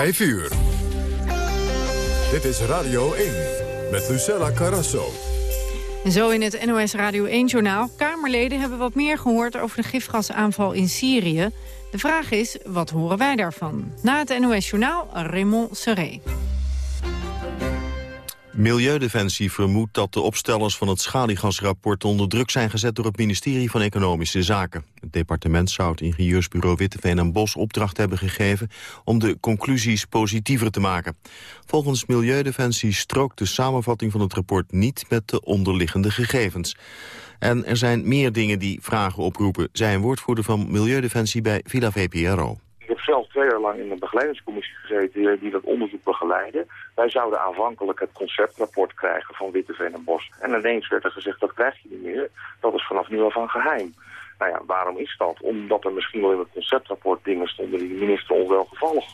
5 uur. Dit is Radio 1 met Lucella Carrasso. Zo in het NOS Radio 1-journaal. Kamerleden hebben wat meer gehoord over de gifgasaanval in Syrië. De vraag is, wat horen wij daarvan? Na het NOS-journaal, Raymond Serré. Milieudefensie vermoedt dat de opstellers van het schaliegasrapport onder druk zijn gezet door het ministerie van Economische Zaken. Het departement zou het ingenieursbureau Witteveen en Bos opdracht hebben gegeven om de conclusies positiever te maken. Volgens Milieudefensie strookt de samenvatting van het rapport niet met de onderliggende gegevens. En er zijn meer dingen die vragen oproepen, zei een woordvoerder van Milieudefensie bij Villa VPRO twee jaar lang in de begeleidingscommissie gezeten die dat onderzoek begeleidde. Wij zouden aanvankelijk het conceptrapport krijgen van Witteveen en Bos. En ineens werd er gezegd, dat krijg je niet meer. Dat is vanaf nu af aan geheim. Nou ja, waarom is dat? Omdat er misschien wel in het conceptrapport dingen stonden die de minister onwelgevallig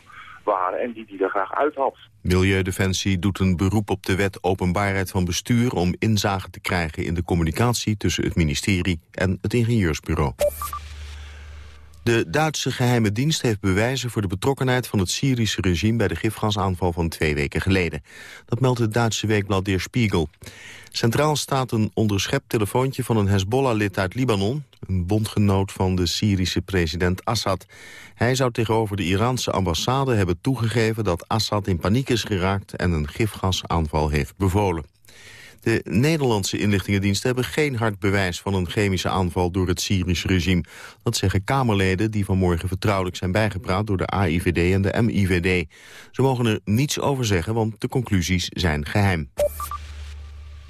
waren en die die er graag uit had. Milieudefensie doet een beroep op de wet openbaarheid van bestuur om inzage te krijgen in de communicatie tussen het ministerie en het ingenieursbureau. De Duitse geheime dienst heeft bewijzen voor de betrokkenheid van het Syrische regime bij de gifgasaanval van twee weken geleden. Dat meldt het Duitse weekblad Der Spiegel. Centraal staat een onderschept telefoontje van een Hezbollah-lid uit Libanon, een bondgenoot van de Syrische president Assad. Hij zou tegenover de Iraanse ambassade hebben toegegeven dat Assad in paniek is geraakt en een gifgasaanval heeft bevolen. De Nederlandse inlichtingendiensten hebben geen hard bewijs van een chemische aanval door het Syrische regime. Dat zeggen Kamerleden die vanmorgen vertrouwelijk zijn bijgepraat door de AIVD en de MIVD. Ze mogen er niets over zeggen, want de conclusies zijn geheim.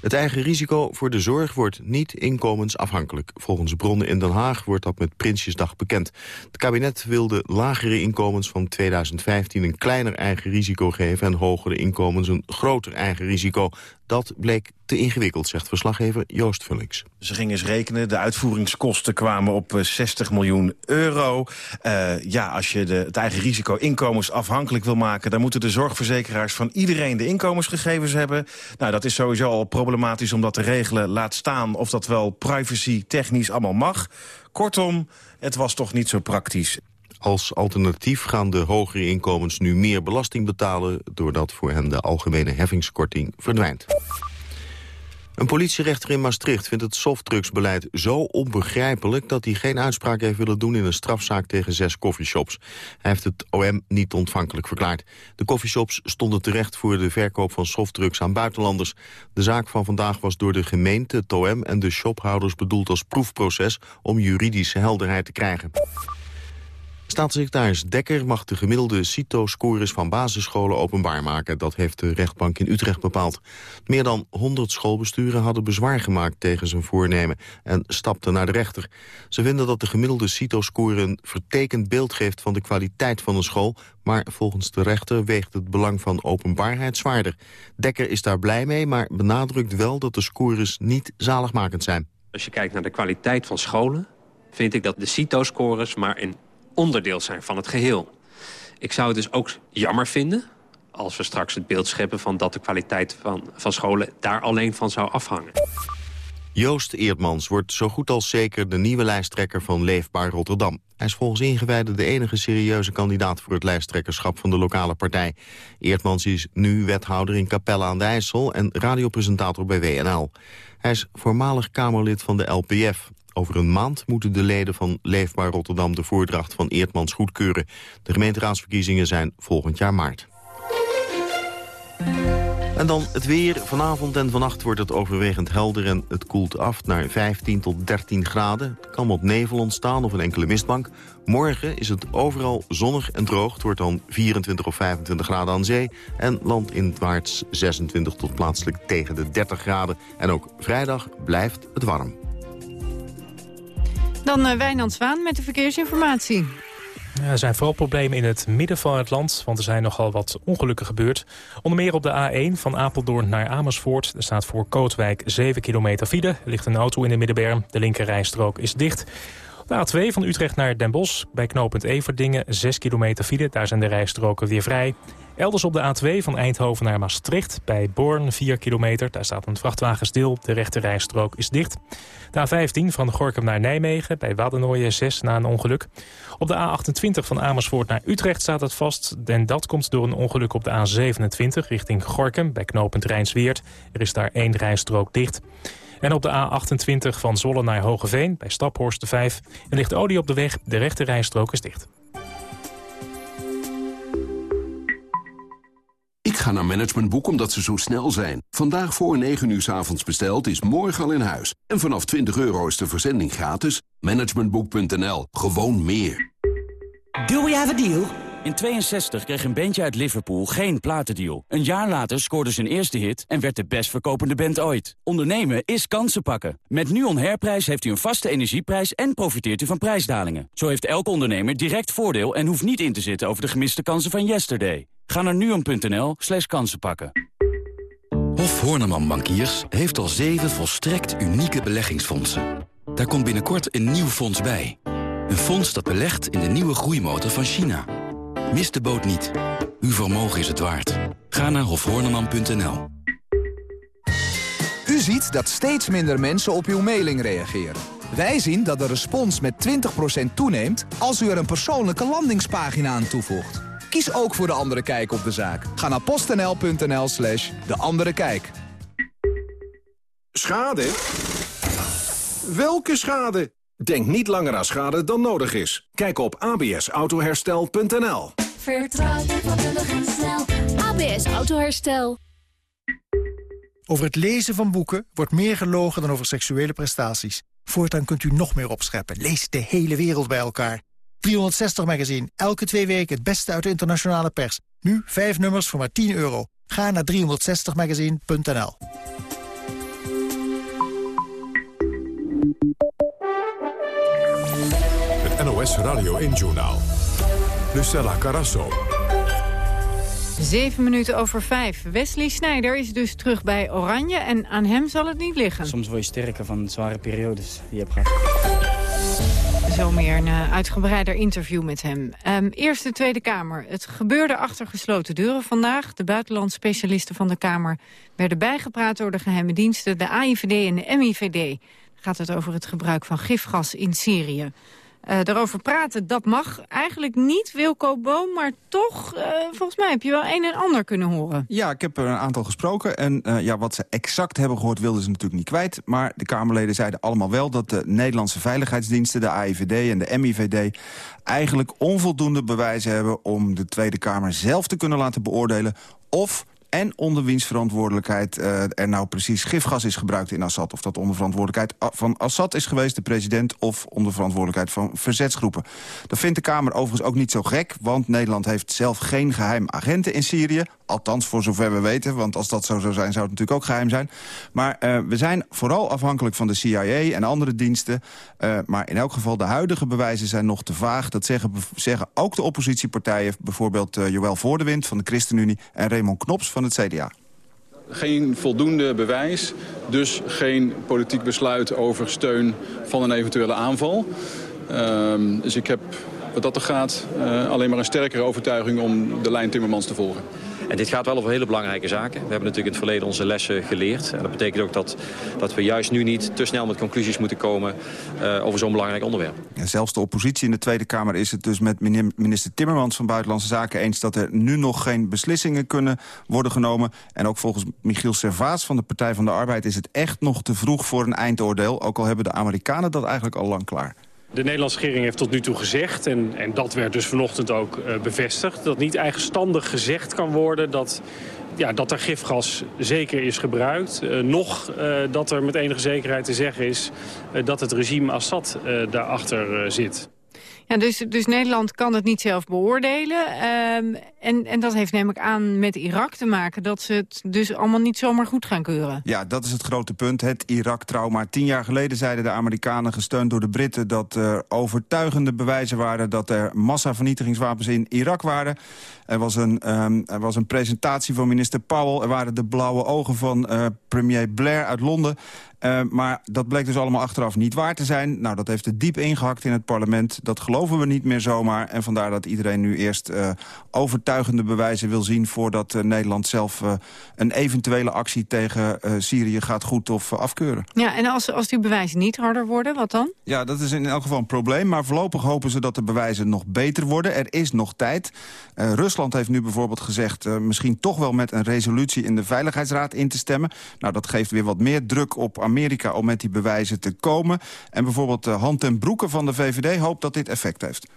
Het eigen risico voor de zorg wordt niet inkomensafhankelijk. Volgens bronnen in Den Haag wordt dat met Prinsjesdag bekend. Het kabinet wilde lagere inkomens van 2015 een kleiner eigen risico geven... en hogere inkomens een groter eigen risico. Dat bleek te ingewikkeld, zegt verslaggever Joost Vullings. Ze gingen eens rekenen, de uitvoeringskosten kwamen op 60 eh, miljoen euro. Uh, ja, als je de, het eigen risico inkomensafhankelijk wil maken... dan moeten de zorgverzekeraars van iedereen de inkomensgegevens hebben. Nou, dat is sowieso al problematisch om dat te regelen. Laat staan of dat wel privacy-technisch allemaal mag. Kortom, het was toch niet zo praktisch. Als alternatief gaan de hogere inkomens nu meer belasting betalen... doordat voor hen de algemene heffingskorting verdwijnt. Een politierechter in Maastricht vindt het softdrugsbeleid zo onbegrijpelijk... dat hij geen uitspraak heeft willen doen in een strafzaak tegen zes coffeeshops. Hij heeft het OM niet ontvankelijk verklaard. De coffeeshops stonden terecht voor de verkoop van softdrugs aan buitenlanders. De zaak van vandaag was door de gemeente, het OM en de shophouders bedoeld als proefproces... om juridische helderheid te krijgen. Staatssecretaris Dekker mag de gemiddelde CITO-scores van basisscholen openbaar maken. Dat heeft de rechtbank in Utrecht bepaald. Meer dan 100 schoolbesturen hadden bezwaar gemaakt tegen zijn voornemen en stapten naar de rechter. Ze vinden dat de gemiddelde CITO-score een vertekend beeld geeft van de kwaliteit van een school, maar volgens de rechter weegt het belang van openbaarheid zwaarder. Dekker is daar blij mee, maar benadrukt wel dat de scores niet zaligmakend zijn. Als je kijkt naar de kwaliteit van scholen, vind ik dat de CITO-scores maar in onderdeel zijn van het geheel. Ik zou het dus ook jammer vinden als we straks het beeld scheppen... van dat de kwaliteit van, van scholen daar alleen van zou afhangen. Joost Eertmans wordt zo goed als zeker de nieuwe lijsttrekker van Leefbaar Rotterdam. Hij is volgens ingewijden de enige serieuze kandidaat voor het lijsttrekkerschap van de lokale partij. Eertmans is nu wethouder in Capelle aan de IJssel en radiopresentator bij WNL. Hij is voormalig Kamerlid van de LPF. Over een maand moeten de leden van Leefbaar Rotterdam de voordracht van Eertmans goedkeuren. De gemeenteraadsverkiezingen zijn volgend jaar maart. En dan het weer. Vanavond en vannacht wordt het overwegend helder en het koelt af naar 15 tot 13 graden. Kan wat nevel ontstaan of een enkele mistbank. Morgen is het overal zonnig en droog. Het wordt dan 24 of 25 graden aan zee. En landinwaarts 26 tot plaatselijk tegen de 30 graden. En ook vrijdag blijft het warm. Dan uh, Wijnand Zwaan met de verkeersinformatie. er zijn vooral problemen in het midden van het land, want er zijn nogal wat ongelukken gebeurd. Onder meer op de A1 van Apeldoorn naar Amersfoort. Er staat voor Kootwijk 7 kilometer file. Er ligt een auto in de middenberm. De linkerrijstrook is dicht. De A2 van Utrecht naar Den Bosch, bij knooppunt Everdingen, 6 kilometer file. Daar zijn de rijstroken weer vrij. Elders op de A2 van Eindhoven naar Maastricht, bij Born, 4 kilometer. Daar staat een vrachtwagen stil, de rechte rijstrook is dicht. De A15 van Gorkum naar Nijmegen, bij Waddenooien 6 na een ongeluk. Op de A28 van Amersfoort naar Utrecht staat het vast. En dat komt door een ongeluk op de A27 richting Gorkum, bij knooppunt Rijnsweert. Er is daar één rijstrook dicht. En op de A28 van Zwolle naar Hogeveen, bij Staphorst de 5. Er ligt olie op de weg, de rechte rijstrook is dicht. Ik ga naar Managementboek omdat ze zo snel zijn. Vandaag voor 9 uur s avonds besteld is morgen al in huis. En vanaf 20 euro is de verzending gratis. Managementboek.nl. Gewoon meer. Do we have a deal? In 62 kreeg een bandje uit Liverpool geen platendeal. Een jaar later scoorde zijn eerste hit en werd de best verkopende band ooit. Ondernemen is kansen pakken. Met NUON Herprijs heeft u een vaste energieprijs en profiteert u van prijsdalingen. Zo heeft elke ondernemer direct voordeel en hoeft niet in te zitten over de gemiste kansen van yesterday. Ga naar nuon.nl slash kansenpakken. Hof Horneman Bankiers heeft al zeven volstrekt unieke beleggingsfondsen. Daar komt binnenkort een nieuw fonds bij. Een fonds dat belegt in de nieuwe groeimotor van China. Mis de boot niet. Uw vermogen is het waard. Ga naar hofhorneman.nl. U ziet dat steeds minder mensen op uw mailing reageren. Wij zien dat de respons met 20% toeneemt als u er een persoonlijke landingspagina aan toevoegt. Kies ook voor De Andere Kijk op de zaak. Ga naar postnl.nl slash De Andere Kijk. Schade? Welke schade? Denk niet langer aan schade dan nodig is. Kijk op absautoherstel.nl Vertrouw vakkundig en snel. ABS Autoherstel. Over het lezen van boeken wordt meer gelogen dan over seksuele prestaties. Voortaan kunt u nog meer opscheppen. Lees de hele wereld bij elkaar. 360 Magazine, elke twee weken het beste uit de internationale pers. Nu vijf nummers voor maar 10 euro. Ga naar 360magazine.nl NOS Radio 1-journaal. Lucella Carasso. Zeven minuten over vijf. Wesley Snijder is dus terug bij Oranje en aan hem zal het niet liggen. Soms word je sterker van zware periodes die je hebt gehad. Zo meer een uh, uitgebreider interview met hem. Um, eerst de Tweede Kamer. Het gebeurde achter gesloten deuren vandaag. De buitenlandspecialisten van de Kamer werden bijgepraat door de geheime diensten, de AIVD en de MIVD. Gaat het over het gebruik van gifgas in Syrië. Uh, daarover praten, dat mag eigenlijk niet, Wilco Boom. Maar toch, uh, volgens mij heb je wel een en ander kunnen horen. Ja, ik heb er een aantal gesproken. En uh, ja, wat ze exact hebben gehoord wilden ze natuurlijk niet kwijt. Maar de Kamerleden zeiden allemaal wel dat de Nederlandse veiligheidsdiensten... de AIVD en de MIVD eigenlijk onvoldoende bewijzen hebben... om de Tweede Kamer zelf te kunnen laten beoordelen... of en onder wiens verantwoordelijkheid uh, er nou precies gifgas is gebruikt in Assad. Of dat onder verantwoordelijkheid van Assad is geweest, de president... of onder verantwoordelijkheid van verzetsgroepen. Dat vindt de Kamer overigens ook niet zo gek... want Nederland heeft zelf geen geheim agenten in Syrië. Althans, voor zover we weten, want als dat zo zou zijn... zou het natuurlijk ook geheim zijn. Maar uh, we zijn vooral afhankelijk van de CIA en andere diensten. Uh, maar in elk geval, de huidige bewijzen zijn nog te vaag. Dat zeggen, zeggen ook de oppositiepartijen. Bijvoorbeeld Joël Voordewind van de ChristenUnie... en Raymond Knops van het CDA. Geen voldoende bewijs, dus geen politiek besluit over steun van een eventuele aanval. Uh, dus ik heb wat dat er gaat uh, alleen maar een sterkere overtuiging om de lijn Timmermans te volgen. En dit gaat wel over hele belangrijke zaken. We hebben natuurlijk in het verleden onze lessen geleerd. En dat betekent ook dat, dat we juist nu niet te snel met conclusies moeten komen uh, over zo'n belangrijk onderwerp. Zelfs de oppositie in de Tweede Kamer is het dus met minister Timmermans van Buitenlandse Zaken eens dat er nu nog geen beslissingen kunnen worden genomen. En ook volgens Michiel Servaas van de Partij van de Arbeid is het echt nog te vroeg voor een eindoordeel. Ook al hebben de Amerikanen dat eigenlijk al lang klaar. De Nederlandse regering heeft tot nu toe gezegd, en, en dat werd dus vanochtend ook uh, bevestigd... dat niet eigenstandig gezegd kan worden dat, ja, dat er gifgas zeker is gebruikt. Uh, nog uh, dat er met enige zekerheid te zeggen is dat het regime Assad daarachter zit. Ja, dus, dus Nederland kan het niet zelf beoordelen. Um, en, en dat heeft namelijk aan met Irak te maken... dat ze het dus allemaal niet zomaar goed gaan keuren. Ja, dat is het grote punt, het Irak-trauma. Tien jaar geleden zeiden de Amerikanen, gesteund door de Britten... dat er overtuigende bewijzen waren dat er massavernietigingswapens in Irak waren. Er was een, um, er was een presentatie van minister Powell. Er waren de blauwe ogen van uh, premier Blair uit Londen. Uh, maar dat bleek dus allemaal achteraf niet waar te zijn. Nou, dat heeft er diep ingehakt in het parlement. Dat geloven we niet meer zomaar. En vandaar dat iedereen nu eerst uh, overtuigende bewijzen wil zien... voordat uh, Nederland zelf een eventuele actie tegen Syrië gaat goed of afkeuren. Ja, en als, als die bewijzen niet harder worden, wat dan? Ja, dat is in elk geval een probleem. Maar voorlopig hopen ze dat de bewijzen nog beter worden. Er is nog tijd. Rusland heeft nu bijvoorbeeld gezegd... misschien toch wel met een resolutie in de Veiligheidsraad in te stemmen. Nou, dat geeft weer wat meer druk op Amerika om met die bewijzen te komen. En bijvoorbeeld de Hand en Broeken van de VVD hoopt dat dit effect heeft.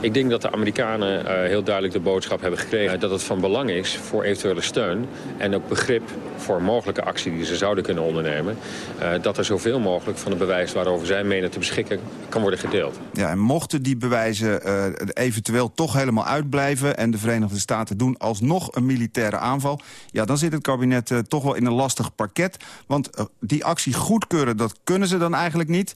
Ik denk dat de Amerikanen uh, heel duidelijk de boodschap hebben gekregen... dat het van belang is voor eventuele steun en ook begrip voor mogelijke actie die ze zouden kunnen ondernemen... Uh, dat er zoveel mogelijk van de bewijs waarover zij menen te beschikken kan worden gedeeld. Ja, en mochten die bewijzen uh, eventueel toch helemaal uitblijven... en de Verenigde Staten doen alsnog een militaire aanval... ja, dan zit het kabinet toch wel in een lastig pakket. Want die actie goedkeuren, dat kunnen ze dan eigenlijk niet.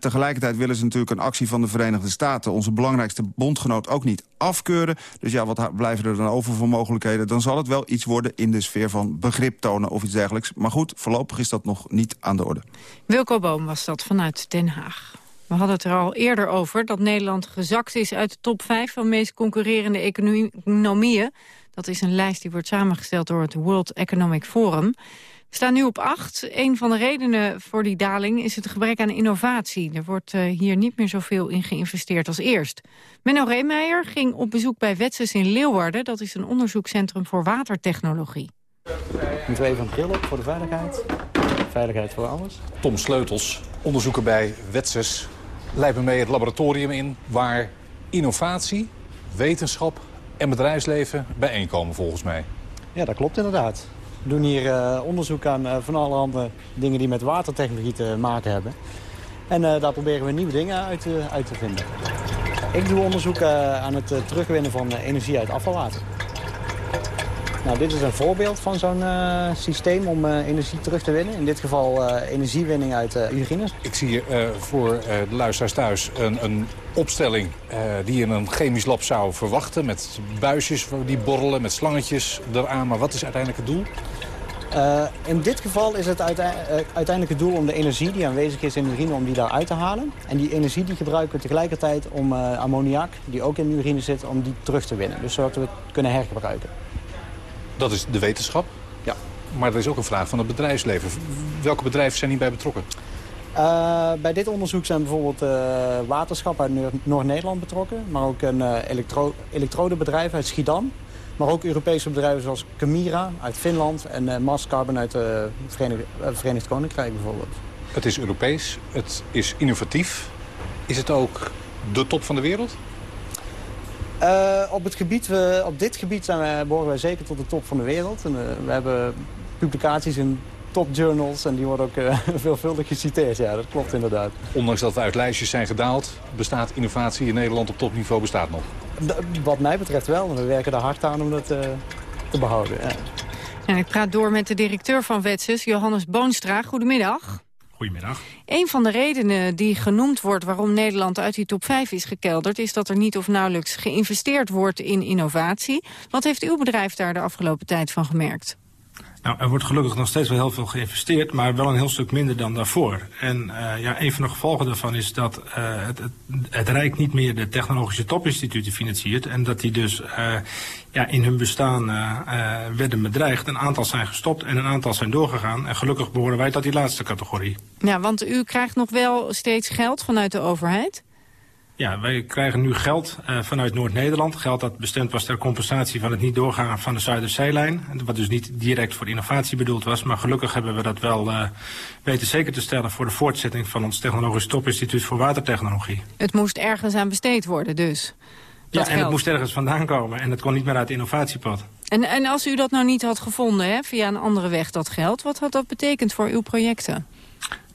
tegelijkertijd willen ze natuurlijk een actie van de Verenigde Staten... onze belangrijkste de bondgenoot ook niet afkeuren. Dus ja, wat blijven er dan over voor mogelijkheden? Dan zal het wel iets worden in de sfeer van begrip tonen of iets dergelijks. Maar goed, voorlopig is dat nog niet aan de orde. Wilco Boom was dat vanuit Den Haag. We hadden het er al eerder over dat Nederland gezakt is uit de top 5 van meest concurrerende economieën. Dat is een lijst die wordt samengesteld door het World Economic Forum. We staan nu op acht. Een van de redenen voor die daling is het gebrek aan innovatie. Er wordt uh, hier niet meer zoveel in geïnvesteerd als eerst. Menno Reemeijer ging op bezoek bij Wetses in Leeuwarden. Dat is een onderzoekscentrum voor watertechnologie. Moeten we even een bril op voor de veiligheid? Veiligheid voor alles. Tom Sleutels, onderzoeker bij Wetses, leidt me mee het laboratorium in... waar innovatie, wetenschap en bedrijfsleven bijeenkomen volgens mij. Ja, dat klopt inderdaad. We doen hier uh, onderzoek aan uh, van allerhande dingen die met watertechnologie te maken hebben. En uh, daar proberen we nieuwe dingen uit, uit te vinden. Ik doe onderzoek aan het terugwinnen van energie uit afvalwater. Nou, dit is een voorbeeld van zo'n uh, systeem om uh, energie terug te winnen. In dit geval uh, energiewinning uit urines. Ik zie hier voor de luisteraars thuis een, een opstelling die je in een chemisch lab zou verwachten. Met buisjes die borrelen, met slangetjes eraan. Maar wat is uiteindelijk het doel? in dit geval is het uiteindelijk het doel om de energie die aanwezig is in de urine, om die daar uit te halen. En die energie die gebruiken we tegelijkertijd om ammoniak, die ook in de urine zit, om die terug te winnen. Dus zodat we het kunnen hergebruiken. Dat is de wetenschap. Ja. Maar er is ook een vraag van het bedrijfsleven. Welke bedrijven zijn hierbij betrokken? Uh, bij dit onderzoek zijn bijvoorbeeld uh, waterschap uit Noord-Nederland betrokken. Maar ook een uh, elektro elektrodebedrijf uit Schiedam. Maar ook Europese bedrijven zoals Camira uit Finland en Mass Carbon uit het Verenigd, Verenigd Koninkrijk bijvoorbeeld. Het is Europees, het is innovatief. Is het ook de top van de wereld? Uh, op, het gebied, we, op dit gebied zijn wij, behoren wij zeker tot de top van de wereld. En, uh, we hebben publicaties in top journals en die worden ook uh, veelvuldig geciteerd. Ja, dat klopt inderdaad. Ondanks dat we uit lijstjes zijn gedaald, bestaat innovatie in Nederland op topniveau bestaat nog? D wat mij betreft wel. We werken er hard aan om dat te behouden. Ja. En ik praat door met de directeur van Wetsus, Johannes Boonstra. Goedemiddag. Goedemiddag. Een van de redenen die genoemd wordt waarom Nederland uit die top 5 is gekelderd... is dat er niet of nauwelijks geïnvesteerd wordt in innovatie. Wat heeft uw bedrijf daar de afgelopen tijd van gemerkt? Nou, er wordt gelukkig nog steeds wel heel veel geïnvesteerd, maar wel een heel stuk minder dan daarvoor. En uh, ja, een van de gevolgen daarvan is dat uh, het, het, het, Rijk niet meer de technologische topinstituten financiert. En dat die dus uh, ja, in hun bestaan werden bedreigd. Een aantal zijn gestopt en een aantal zijn doorgegaan. En gelukkig behoren wij tot die laatste categorie. Ja, want u krijgt nog wel steeds geld vanuit de overheid? Ja, wij krijgen nu geld uh, vanuit Noord-Nederland. Geld dat bestemd was ter compensatie van het niet doorgaan van de Zuiderzeelijn. Wat dus niet direct voor innovatie bedoeld was. Maar gelukkig hebben we dat wel uh, weten zeker te stellen... voor de voortzetting van ons Technologisch Topinstituut voor Watertechnologie. Het moest ergens aan besteed worden dus? Ja, en geld. het moest ergens vandaan komen. En het kon niet meer uit de innovatiepad. En, en als u dat nou niet had gevonden, hè, via een andere weg dat geld... wat had dat betekend voor uw projecten?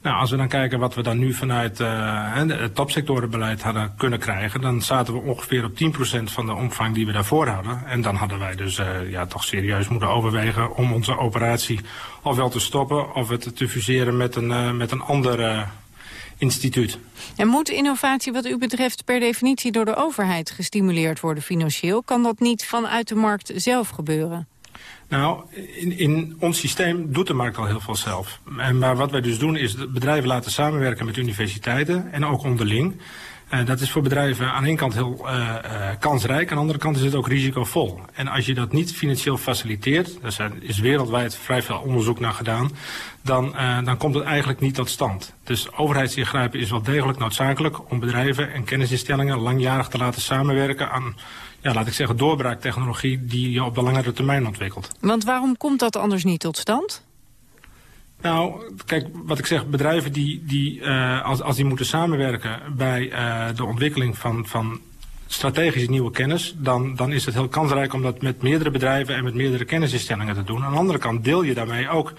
Nou, als we dan kijken wat we dan nu vanuit uh, het topsectorenbeleid hadden kunnen krijgen... dan zaten we ongeveer op 10% van de omvang die we daarvoor hadden. En dan hadden wij dus uh, ja, toch serieus moeten overwegen om onze operatie ofwel te stoppen... of het te fuseren met een, uh, met een ander instituut. En moet innovatie wat u betreft per definitie door de overheid gestimuleerd worden financieel? Kan dat niet vanuit de markt zelf gebeuren? Nou, in, in, ons systeem doet de markt al heel veel zelf. En, maar wat wij dus doen is bedrijven laten samenwerken met universiteiten en ook onderling. Uh, dat is voor bedrijven aan de ene kant heel uh, uh, kansrijk, aan de andere kant is het ook risicovol. En als je dat niet financieel faciliteert, daar is wereldwijd vrij veel onderzoek naar gedaan, dan, dan komt het eigenlijk niet tot stand. Dus overheidsingrijpen is wel degelijk noodzakelijk om bedrijven en kennisinstellingen langjarig te laten samenwerken aan ja, laat ik zeggen, doorbraaktechnologie die je op de langere termijn ontwikkelt. Want waarom komt dat anders niet tot stand? Nou, kijk, wat ik zeg, bedrijven die, die uh, als, als die moeten samenwerken bij uh, de ontwikkeling van, van strategische nieuwe kennis, dan, dan is het heel kansrijk om dat met meerdere bedrijven en met meerdere kennisinstellingen te doen. Aan de andere kant deel je daarmee ook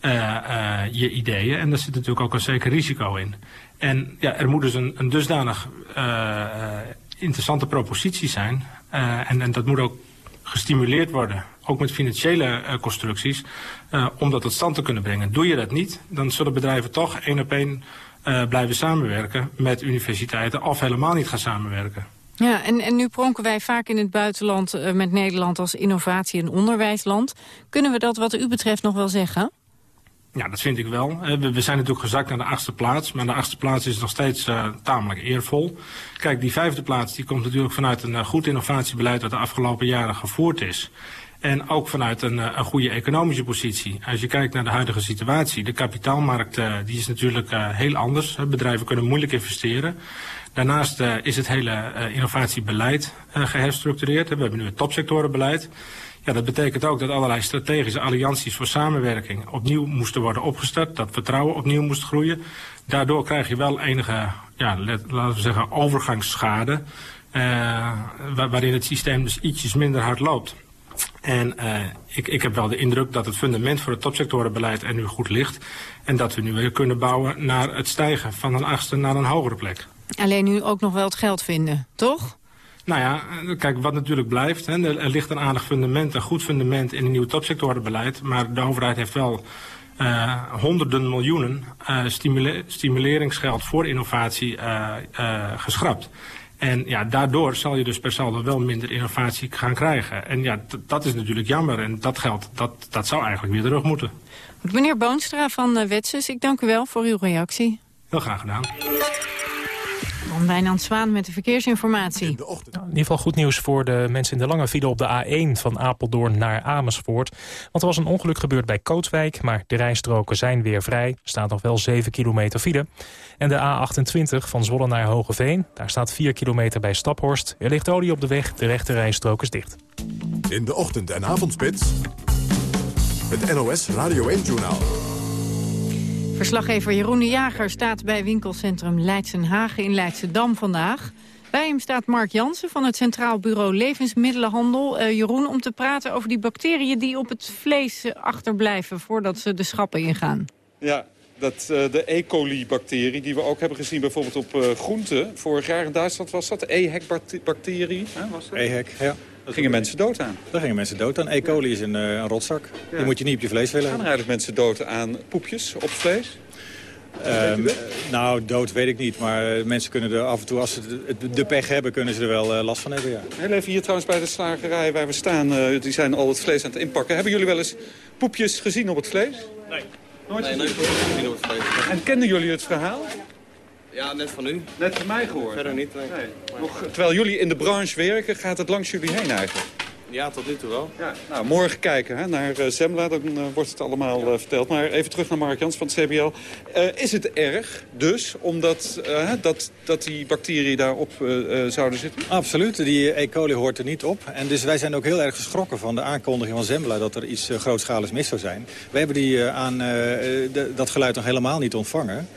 uh, je ideeën en daar zit natuurlijk ook een zeker risico in. En ja, er moet dus een, een dusdanig interessante propositie zijn en, en dat moet ook gestimuleerd worden, ook met financiële uh, constructies, uh, om dat tot stand te kunnen brengen. Doe je dat niet, dan zullen bedrijven toch één op één blijven samenwerken met universiteiten of helemaal niet gaan samenwerken. Ja, en, en nu pronken wij vaak in het buitenland met Nederland als innovatie- en onderwijsland. Kunnen we dat wat u betreft nog wel zeggen? Ja, dat vind ik wel. We, zijn natuurlijk gezakt naar de achtste plaats. Maar de achtste plaats is nog steeds uh, tamelijk eervol. Kijk, die vijfde plaats die komt natuurlijk vanuit een uh, goed innovatiebeleid... dat de afgelopen jaren gevoerd is. En ook vanuit een, een, goede economische positie. Als je kijkt naar de huidige situatie, de kapitaalmarkt die is natuurlijk heel anders. Bedrijven kunnen moeilijk investeren. Daarnaast is het hele innovatiebeleid geherstructureerd. We hebben nu het topsectorenbeleid. Ja, dat betekent ook dat allerlei strategische allianties voor samenwerking opnieuw moesten worden opgestart. Dat vertrouwen opnieuw moest groeien. Daardoor krijg je wel enige, ja, laten we zeggen, overgangsschade. Uh, waarin het systeem dus ietsjes minder hard loopt. En uh, ik, ik heb wel de indruk dat het fundament voor het topsectorenbeleid er nu goed ligt. En dat we nu weer kunnen bouwen naar het stijgen van een achtste naar een hogere plek. Alleen nu ook nog wel het geld vinden, toch? Nou ja, kijk, wat natuurlijk blijft, hè, er, ligt een aardig fundament, een goed fundament in een nieuw topsectorenbeleid. Maar de overheid heeft wel uh, honderden miljoenen uh, stimule stimuleringsgeld voor innovatie uh, geschrapt. En ja, daardoor zal je dus per saldo wel minder innovatie gaan krijgen. En ja, dat is natuurlijk jammer. En dat geld, dat, dat zou eigenlijk weer terug moeten. Meneer Boonstra van Wetsus, ik dank u wel voor uw reactie. Heel graag gedaan. Dan Wijnand Zwaan met de verkeersinformatie. In, in ieder geval goed nieuws voor de mensen in de lange file op de A1 van Apeldoorn naar Amersfoort. Want er was een ongeluk gebeurd bij Kootwijk, maar de rijstroken zijn weer vrij. Er staat nog wel 7 kilometer file. En de A28 van Zwolle naar Hogeveen, daar staat 4 kilometer bij Staphorst. Er ligt olie op de weg, de rechte rijstrook is dicht. In de ochtend- en avondspits, het NOS Radio 1-journaal. Verslaggever Jeroen de Jager staat bij winkelcentrum Leidsenhagen in Leidschendam vandaag. Bij hem staat Mark Jansen van het Centraal Bureau Levensmiddelenhandel. Uh, Jeroen, om te praten over die bacteriën die op het vlees achterblijven voordat ze de schappen ingaan. Ja, dat, uh, de E. coli-bacterie die we ook hebben gezien bijvoorbeeld op uh, groenten. Vorig jaar in Duitsland was dat, de EHEC-bacterie. EHEC, ja. Daar gingen mensen dood aan. Daar gingen mensen dood aan. E. coli is een, uh, een rotzak. Ja. Die moet je niet op je vlees willen Gaan er eigenlijk mensen dood aan poepjes op vlees? Um, nou, dood weet ik niet. Maar uh, mensen kunnen er af en toe, als ze de, de pech hebben, kunnen ze er wel uh, last van hebben, ja. Heel even hier trouwens bij de slagerij waar we staan. Uh, die zijn al het vlees aan het inpakken. Hebben jullie wel eens poepjes gezien op het vlees? Nee. Nooit nee, nooit gezien op het vlees. En kenden jullie het verhaal? Ja, net van u. Net van mij gehoord? Verder niet, nee. nee. Nog, terwijl jullie in de branche werken, gaat het langs jullie heen eigenlijk? Ja, tot nu toe wel. Ja, nou, morgen kijken hè, naar uh, Zembla, dan uh, wordt het allemaal uh, verteld. Maar even terug naar Mark Jans van het CBL. is het erg dus, omdat dat, dat die bacteriën daarop zouden zitten? Absoluut, die E. coli hoort er niet op. En dus wij zijn ook heel erg geschrokken van de aankondiging van Zembla... dat er iets grootschaligs mis zou zijn. Wij hebben die, aan, de, dat geluid nog helemaal niet ontvangen.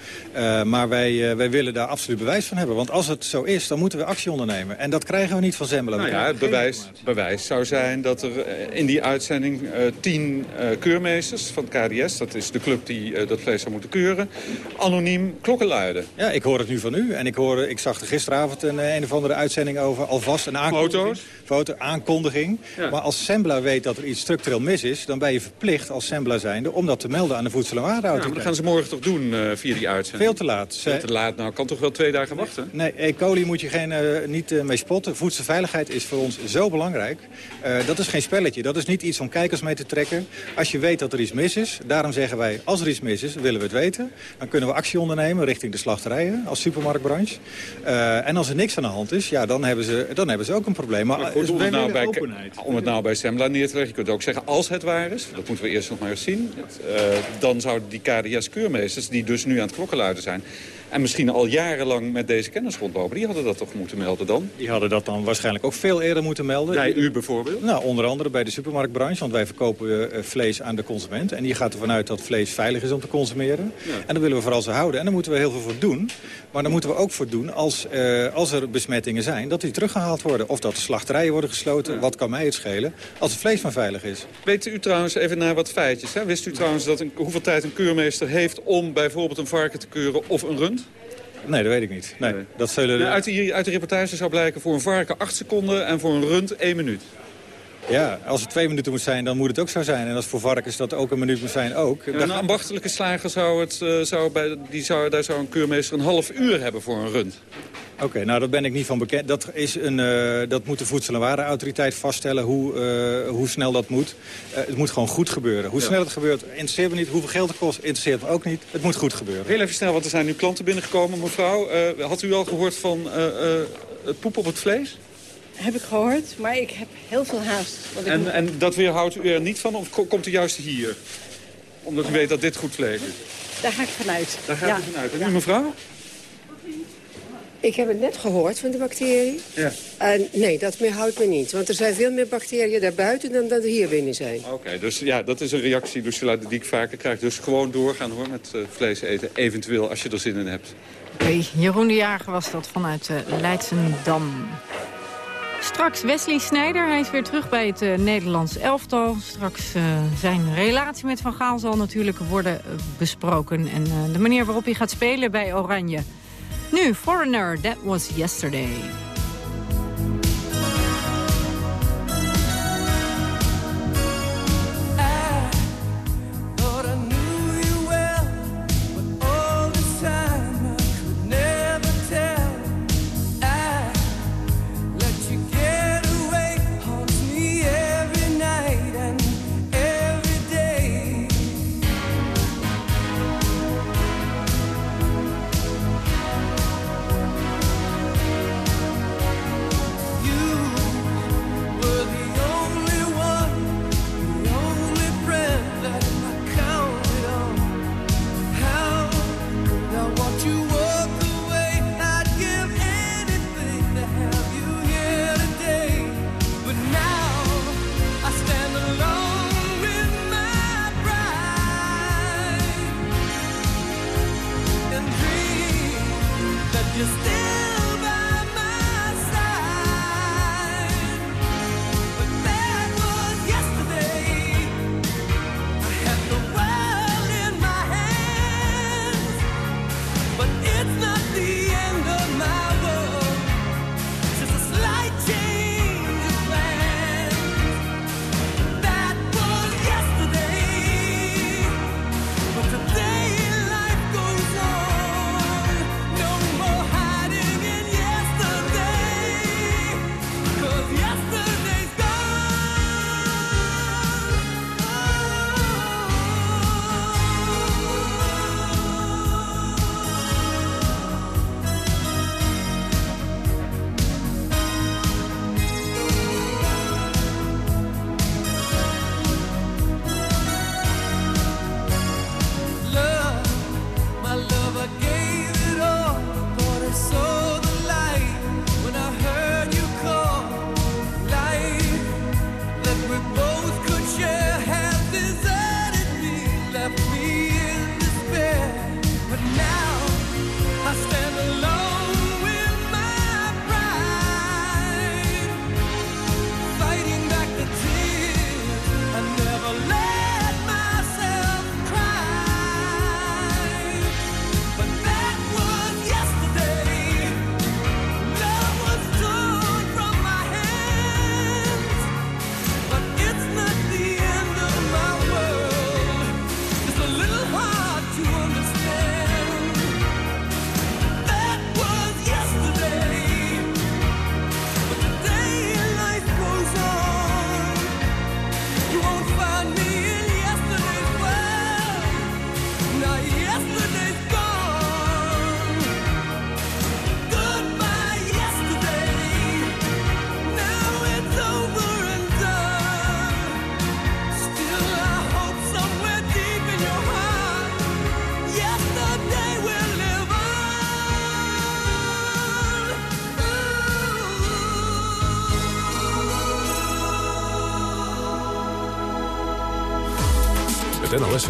maar wij, wij willen daar absoluut bewijs van hebben. Want als het zo is, dan moeten we actie ondernemen. En dat krijgen we niet van Zembla. Nou ja, het bewijs, bewijs zou zijn dat er in die uitzending uh, tien uh, keurmeesters van het KDS... dat is de club die dat vlees zou moeten keuren... anoniem klokken luiden. Ja, ik hoor het nu van u. En ik, hoorde, ik zag er gisteravond een, een of andere uitzending over. Alvast een aankondiging. Foto's? Foto, aankondiging. Ja. Maar als Sembla weet dat er iets structureel mis is... dan ben je verplicht als Sembla zijnde om dat te melden aan de Voedsel- en Warenautoriteit. Ja, dat gaan ze morgen toch doen via die uitzending? Veel te laat. Veel te laat. Nou, kan toch wel twee dagen wachten? Nee, E. coli moet je geen, niet mee spotten. Voedselveiligheid is voor ons zo belangrijk. Uh, dat is geen spelletje. Dat is niet iets om kijkers mee te trekken. Als je weet dat er iets mis is, daarom zeggen wij... als er iets mis is, willen we het weten. Dan kunnen we actie ondernemen richting de slachterijen als supermarktbranche. Uh, en als er niks aan de hand is, ja, dan, hebben ze, dan hebben ze ook een probleem. Maar, maar goed, om, het nou bij, om het nou bij Sembla neer te leggen... je kunt ook zeggen, als het waar is... dat moeten we eerst nog maar eens zien... Uh, dan zouden die KDS-keurmeesters, die dus nu aan het klokkenluiden zijn... En misschien al jarenlang met deze kennis rondlopen. Die hadden dat toch moeten melden dan? Die hadden dat dan waarschijnlijk ook veel eerder moeten melden. Jij, u bijvoorbeeld? Nou, onder andere bij de supermarktbranche. Want wij verkopen uh, vlees aan de consument. En die gaat ervan uit dat vlees veilig is om te consumeren. Ja. En daar willen we vooral zo houden. En daar moeten we heel veel voor doen. Maar daar moeten we ook voor doen als, uh, als er besmettingen zijn... dat die teruggehaald worden. Of dat de slachterijen worden gesloten. Wat kan mij het schelen? Als het vlees maar veilig is. Weet u trouwens even naar wat feitjes. Hè? Wist u trouwens dat een, hoeveel tijd een keurmeester heeft... om bijvoorbeeld een varken te keuren of een rund? Nee, dat weet ik niet. Nee, nee. Dat zullen uit, de, uit de reportage zou blijken voor een varken 8 seconden en voor een rund 1 minuut. Ja, als het twee minuten moet zijn, dan moet het ook zo zijn. En als voor varkens dat ook een minuut moet zijn, ook. Ja, een ambachtelijke slager zou het, uh, zou bij, die zou, daar zou een keurmeester een half uur hebben voor een rund. Oké, nou daar ben ik niet van bekend. Dat, is een, uh, dat moet de Voedsel- en Warenautoriteit vaststellen hoe, uh, hoe snel dat moet. Uh, het moet gewoon goed gebeuren. Hoe ja. snel het gebeurt, interesseert me niet. Hoeveel geld het kost, interesseert me ook niet. Het moet goed gebeuren. Heel even snel, want er zijn nu klanten binnengekomen. Mevrouw, had u al gehoord van het poep op het vlees? Heb ik gehoord, maar ik heb heel veel haast. En, moet... en dat weerhoudt u er niet van of komt u juist hier? Omdat u weet dat dit goed vlees is? Daar ga ik vanuit. Daar gaat u vanuit. En u mevrouw? Ik heb het net gehoord van de bacterie. Ja. En nee, dat houdt me niet. Want er zijn veel meer bacteriën daarbuiten dan dat er hier binnen zijn. Oké, okay, dus ja, dat is een reactie Lucilla, die ik vaker krijg. Dus gewoon doorgaan hoor met uh, vlees eten. Eventueel als je er zin in hebt. Oké, okay, Jeroen de Jager was dat vanuit uh, Leidsendam. Straks Wesley Snijder, hij is weer terug bij het uh, Nederlands elftal. Straks uh, zijn relatie met Van Gaal zal natuurlijk worden besproken. En de manier waarop hij gaat spelen bij Oranje. Nu, Foreigner, That Was Yesterday.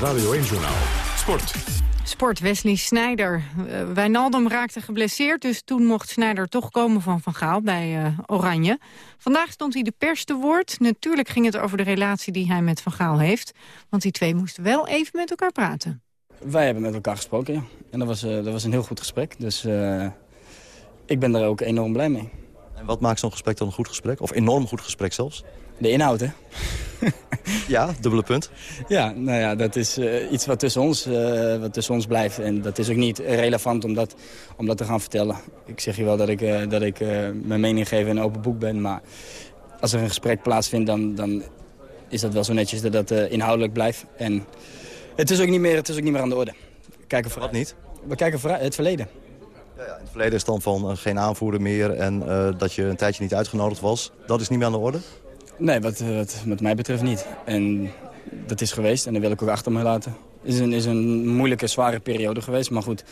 Radio 1-journaal. Sport. Sport, Wesley Snijder. Uh, Wijnaldum raakte geblesseerd, dus toen mocht Snijder toch komen van Van Gaal bij uh, Oranje. Vandaag stond hij de pers te woord. Natuurlijk ging het over de relatie die hij met Van Gaal heeft. Want die twee moesten wel even met elkaar praten. Wij hebben met elkaar gesproken, ja. En dat was, uh, dat was een heel goed gesprek. Dus ik ben daar ook enorm blij mee. En wat maakt zo'n gesprek dan een goed gesprek? Of enorm goed gesprek zelfs? De inhoud, hè? ja, dubbele punt. Ja, nou ja, dat is uh, iets wat tussen, ons, uh, wat tussen ons blijft. En dat is ook niet relevant om dat, om dat te gaan vertellen. Ik zeg je wel dat ik, uh, dat ik mijn mening geef en een open boek ben. Maar als er een gesprek plaatsvindt, dan, dan is dat wel zo netjes dat dat inhoudelijk blijft. En het is, ook niet meer, het is ook niet meer aan de orde. We kijken voor... Wat niet? We kijken voor het verleden. Ja, ja, in het verleden is dan van geen aanvoerder meer en dat je een tijdje niet uitgenodigd was. Dat is niet meer aan de orde? Nee, wat, wat, wat mij betreft niet. En dat is geweest en dat wil ik ook achter me laten. Het is een, is een moeilijke, zware periode geweest. Maar goed,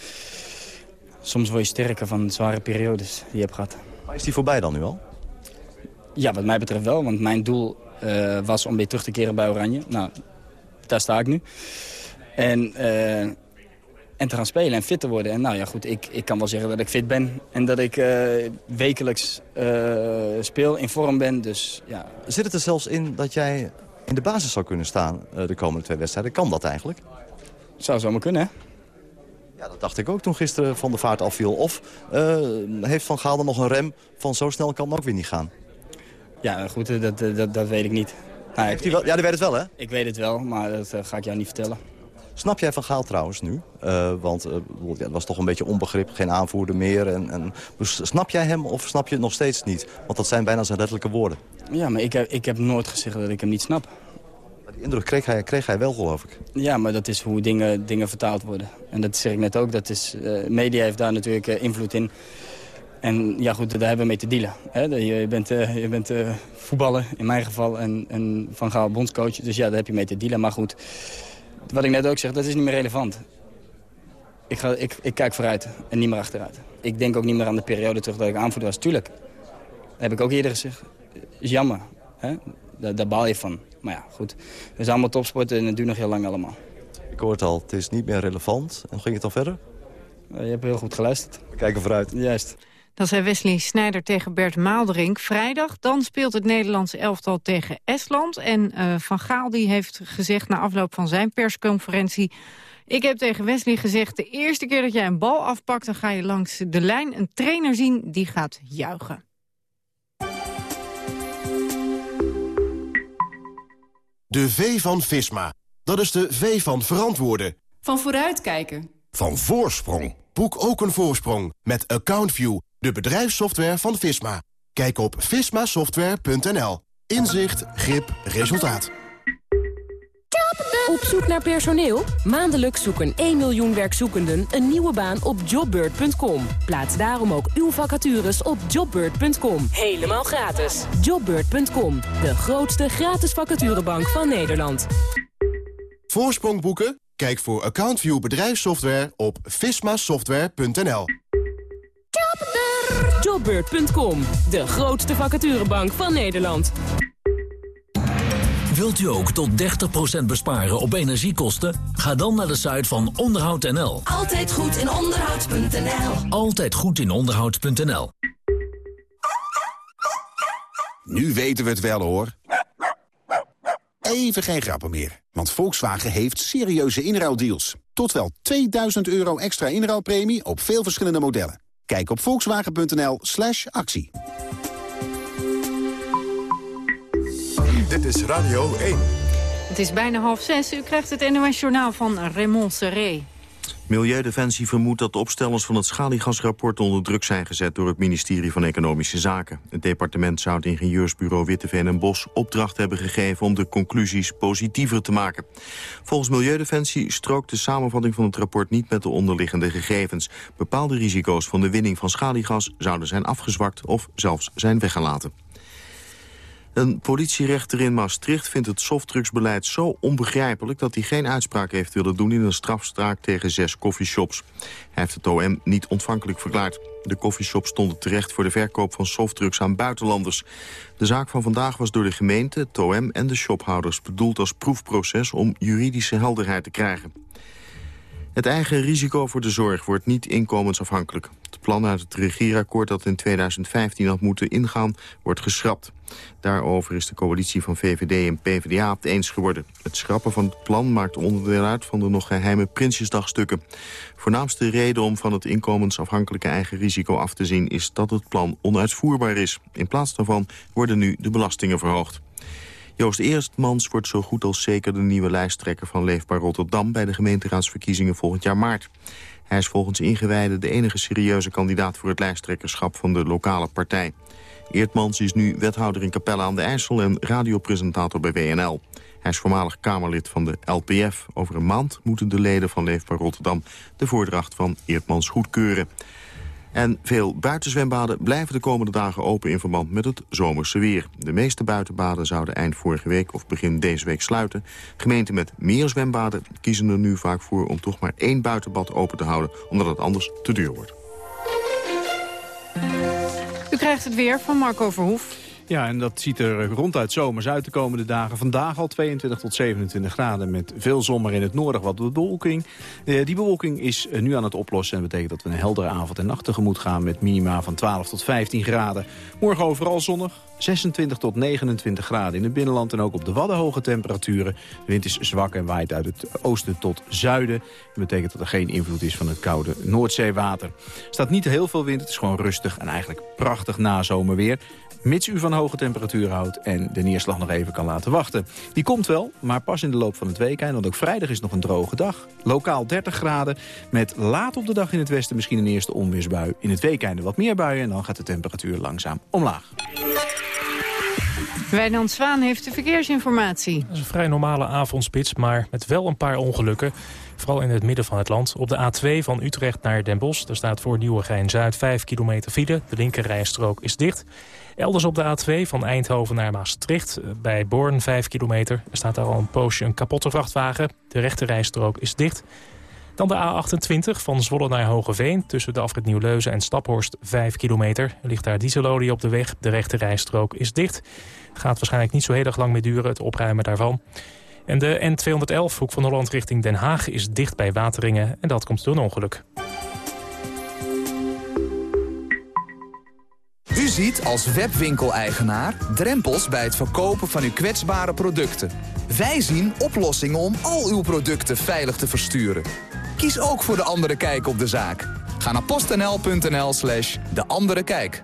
soms word je sterker van zware periodes die je hebt gehad. Maar is die voorbij dan nu al? Ja, wat mij betreft wel. Want mijn doel uh, was om weer terug te keren bij Oranje. Nou, daar sta ik nu. En... Uh, en te gaan spelen en fit te worden. En nou ja, goed, ik, ik kan wel zeggen dat ik fit ben. En dat ik uh, wekelijks uh, speel, in vorm ben. Dus, ja. Zit het er zelfs in dat jij in de basis zou kunnen staan uh, de komende twee wedstrijden? Kan dat eigenlijk? Zou zomaar kunnen, hè? Ja, dat dacht ik ook toen gisteren Van de Vaart afviel. Of heeft Van Gaal dan nog een rem van zo snel kan het ook weer niet gaan? Ja, goed, dat, dat, dat weet ik niet. Nou, heeft hij wel, ja, die weet het wel, hè? Ik weet het wel, maar dat ga ik jou niet vertellen. Snap jij Van Gaal trouwens nu? Uh, want uh, het was toch een beetje onbegrip, geen aanvoerder meer. En, en, dus snap jij hem of snap je het nog steeds niet? Want dat zijn bijna zijn letterlijke woorden. Ja, maar ik heb, ik heb nooit gezegd dat ik hem niet snap. Die indruk kreeg hij, kreeg hij wel, geloof ik. Ja, maar dat is hoe dingen, dingen vertaald worden. En dat zeg ik net ook. Dat is, uh, media heeft daar natuurlijk invloed in. En ja goed, daar hebben we mee te dealen. Hè? Je bent, je bent voetballer in mijn geval en, en Van Gaal bondscoach. Dus ja, daar heb je mee te dealen. Maar goed wat ik net ook zeg, dat is niet meer relevant. Ik, ga, ik, ik kijk vooruit en niet meer achteruit. Ik denk ook niet meer aan de periode terug dat ik aanvoerder was. Tuurlijk, heb ik ook eerder gezegd. is jammer, hè? Daar, daar baal je van. Maar ja, goed. We zijn allemaal topsporten en het duurt nog heel lang allemaal. Ik hoor het al, het is niet meer relevant. En ging het dan verder? Je hebt heel goed geluisterd. We kijken vooruit. Juist. Dat zei Wesley Snijder tegen Bert Maalderink. Vrijdag dan speelt het Nederlandse elftal tegen Estland. En uh, Van Gaal die heeft gezegd na afloop van zijn persconferentie... Ik heb tegen Wesley gezegd, de eerste keer dat jij een bal afpakt... dan ga je langs de lijn een trainer zien die gaat juichen. De V van Visma. Dat is de V van verantwoorden. Van vooruitkijken. Van voorsprong. Boek ook een voorsprong met AccountView de bedrijfssoftware van Visma. Kijk op vismasoftware.nl. Inzicht, grip, resultaat. Op zoek naar personeel? Maandelijks zoeken 1 miljoen werkzoekenden een nieuwe baan op jobbird.com. Plaats daarom ook uw vacatures op jobbird.com. Helemaal gratis. Jobbird.com, de grootste gratis vacaturebank van Nederland. Voorsprong boeken? Kijk voor AccountView bedrijfssoftware op vismasoftware.nl. Jobbeurt.com, de grootste vacaturebank van Nederland. Wilt u ook tot 30% besparen op energiekosten? Ga dan naar de site van onderhoud.nl. Altijd goed in onderhoud.nl. Altijd goed in onderhoud.nl. Nu weten we het wel hoor. Even geen grappen meer, want Volkswagen heeft serieuze inruildeals. Tot wel 2000 euro extra inruilpremie op veel verschillende modellen. Kijk op volkswagen.nl slash actie. Dit is Radio 1. Het is bijna half zes. U krijgt het NOS-journaal van Raymond Serré. Milieudefensie vermoedt dat de opstellers van het schaliegasrapport onder druk zijn gezet door het ministerie van Economische Zaken. Het departement zou het ingenieursbureau Witteveen en Bos opdracht hebben gegeven om de conclusies positiever te maken. Volgens Milieudefensie strookt de samenvatting van het rapport niet met de onderliggende gegevens. Bepaalde risico's van de winning van schaliegas zouden zijn afgezwakt of zelfs zijn weggelaten. Een politierechter in Maastricht vindt het softdrugsbeleid zo onbegrijpelijk... dat hij geen uitspraak heeft willen doen in een strafstraak tegen zes coffeeshops. Hij heeft het OM niet ontvankelijk verklaard. De koffieshops stonden terecht voor de verkoop van softdrugs aan buitenlanders. De zaak van vandaag was door de gemeente, het OM en de shophouders bedoeld als proefproces om juridische helderheid te krijgen. Het eigen risico voor de zorg wordt niet inkomensafhankelijk. Plan uit het regierakkoord dat in 2015 had moeten ingaan, wordt geschrapt. Daarover is de coalitie van VVD en PvdA het eens geworden. Het schrappen van het plan maakt onderdeel uit van de nog geheime Prinsjesdagstukken. Voornaamste reden om van het inkomensafhankelijke eigen risico af te zien... is dat het plan onuitvoerbaar is. In plaats daarvan worden nu de belastingen verhoogd. Joost Eerstmans wordt zo goed als zeker de nieuwe lijsttrekker van Leefbaar Rotterdam... bij de gemeenteraadsverkiezingen volgend jaar maart. Hij is volgens ingewijden de enige serieuze kandidaat voor het lijsttrekkerschap van de lokale partij. Eertmans is nu wethouder in Capelle aan de IJssel en radiopresentator bij WNL. Hij is voormalig Kamerlid van de LPF. Over een maand moeten de leden van Leefbaar Rotterdam de voordracht van Eertmans goedkeuren. En veel buitenzwembaden blijven de komende dagen open in verband met het zomerse weer. De meeste buitenbaden zouden eind vorige week of begin deze week sluiten. Gemeenten met meer zwembaden kiezen er nu vaak voor om toch maar één buitenbad open te houden, omdat het anders te duur wordt. U krijgt het weer van Marco Verhoef. Ja, en dat ziet er ronduit zomers uit de komende dagen. Vandaag al 22 tot 27 graden met veel zomer in het noorden wat bewolking. Eh, die bewolking is eh, nu aan het oplossen en betekent dat we een heldere avond en nacht tegemoet gaan... met minima van 12 tot 15 graden. Morgen overal zonnig, 26 tot 29 graden in het binnenland... en ook op de Wadden hoge temperaturen. De wind is zwak en waait uit het oosten tot zuiden. Dat betekent dat er geen invloed is van het koude Noordzeewater. Er staat niet heel veel wind, het is gewoon rustig en eigenlijk prachtig nazomerweer mits u van hoge temperatuur houdt en de neerslag nog even kan laten wachten. Die komt wel, maar pas in de loop van het weekend, want ook vrijdag is nog een droge dag. Lokaal 30 graden, met laat op de dag in het westen misschien een eerste onweersbui. In het weekend wat meer buien en dan gaat de temperatuur langzaam omlaag. Wijnand Zwaan heeft de verkeersinformatie. Het is een vrij normale avondspits, maar met wel een paar ongelukken. Vooral in het midden van het land. Op de A2 van Utrecht naar Den Bosch. Daar staat voor Nieuwegein-Zuid 5 kilometer file. De linkerrijstrook is dicht. Elders op de A2 van Eindhoven naar Maastricht. eh, Bij Born 5 kilometer. Er staat daar al een poosje een kapotte vrachtwagen. De rechterrijstrook is dicht. Dan de A28 van Zwolle naar Hogeveen. Tussen de afrit Nieuw-Leuzen en Staphorst 5 kilometer. Er ligt daar dieselolie op de weg. De rechterrijstrook is dicht. Gaat waarschijnlijk niet zo heel erg lang meer duren, het opruimen daarvan. En de N211, hoek van Holland richting Den Haag, is dicht bij Wateringen. En dat komt door een ongeluk. U ziet als webwinkeleigenaar drempels bij het verkopen van uw kwetsbare producten. Wij zien oplossingen om al uw producten veilig te versturen. Kies ook voor De Andere Kijk op de zaak. Ga naar postnl.nl slash De Andere Kijk.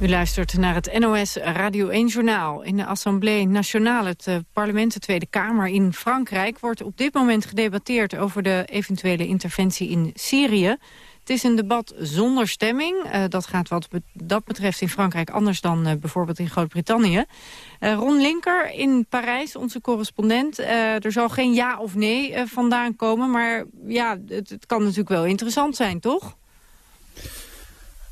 U luistert naar het NOS Radio 1 Journaal. In de Assemblée Nationale, het eh, parlement, de Tweede Kamer in Frankrijk... wordt op dit moment gedebatteerd over de eventuele interventie in Syrië. Het is een debat zonder stemming. Uh, dat gaat wat dat betreft in Frankrijk anders dan uh, bijvoorbeeld in Groot-Brittannië. Ron Linker in Parijs, onze correspondent. er zal geen ja of nee vandaan komen, maar ja, het, het kan natuurlijk wel interessant zijn, toch?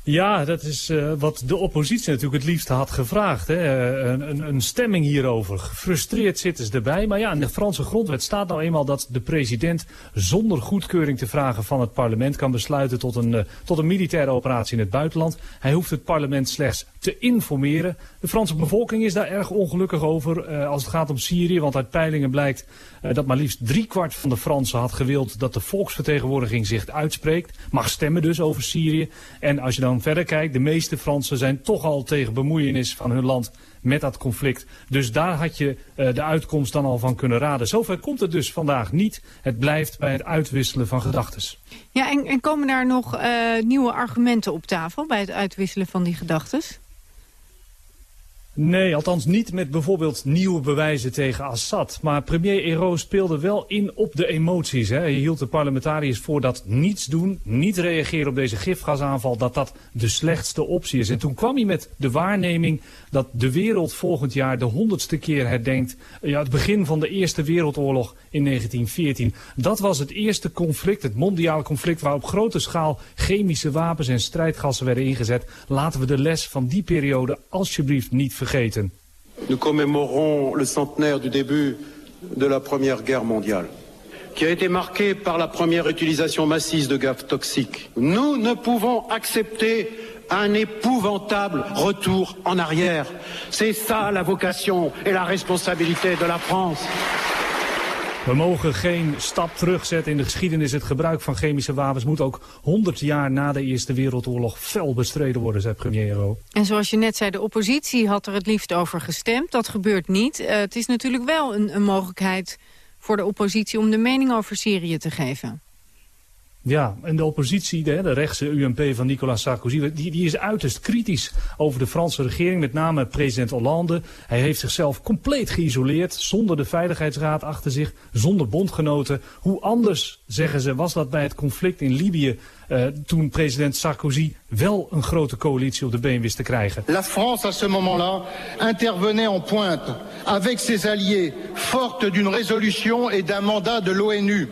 Ja, dat is uh, wat de oppositie natuurlijk het liefst had gevraagd. Hè? Een, een, een, stemming hierover. Gefrustreerd zitten ze erbij. Maar ja, in de Franse grondwet staat nou eenmaal dat de president zonder goedkeuring te vragen van het parlement kan besluiten tot een, uh, tot een militaire operatie in het buitenland. Hij hoeft het parlement slechts te informeren. De Franse bevolking is daar erg ongelukkig over uh, als het gaat om Syrië. Want uit peilingen blijkt dat maar liefst driekwart van de Fransen had gewild dat de volksvertegenwoordiging zich uitspreekt. Mag stemmen dus over Syrië. En als je dan verder kijkt, de meeste Fransen zijn toch al tegen bemoeienis van hun land met dat conflict. Dus daar had je uh, de uitkomst dan al van kunnen raden. Zover komt het dus vandaag niet. Het blijft bij het uitwisselen van gedachtes. Ja, en, en, komen daar nog nieuwe argumenten op tafel bij het uitwisselen van die gedachtes? Nee, althans niet met bijvoorbeeld nieuwe bewijzen tegen Assad. Maar premier Ero speelde wel in op de emoties. Hè. Hij hield de parlementariërs voor dat niets doen, niet reageren op deze gifgasaanval, dat dat de slechtste optie is. En toen kwam hij met de waarneming dat de wereld volgend jaar de honderdste keer herdenkt ja, het begin van de Eerste Wereldoorlog in 1914. Dat was het eerste conflict, het mondiale conflict waar op grote schaal chemische wapens en strijdgassen werden ingezet. Laten we de les van die periode alsjeblieft niet vergeten. Nous commémorons le centenaire du début de la Première Guerre mondiale, qui a été marquée par la première utilisation massive de gaz toxiques. Nous ne pouvons accepter un épouvantable retour en arrière. C'est ça la vocation et la responsabilité de la France. We mogen geen stap terugzetten in de geschiedenis. Het gebruik van chemische wapens moet ook 100 jaar na de Eerste Wereldoorlog fel bestreden worden, zei premier. En zoals je net zei, de oppositie had er het liefst over gestemd. Dat gebeurt niet. Uh, het is natuurlijk wel een, een mogelijkheid voor de oppositie om de mening over Syrië te geven. Ja, en de oppositie, de, de rechtse UMP van Nicolas Sarkozy, die, die is uiterst kritisch over de Franse regering, met name president Hollande. Hij heeft zichzelf compleet geïsoleerd, zonder de Veiligheidsraad achter zich, zonder bondgenoten. Hoe anders, zeggen ze, was dat bij het conflict in Libië, uh, toen president Sarkozy wel een grote coalitie op de been wist te krijgen. La France, à ce moment-là, intervenait en pointe, avec ses alliés, forte d'une résolution et d'un mandat de l'ONU.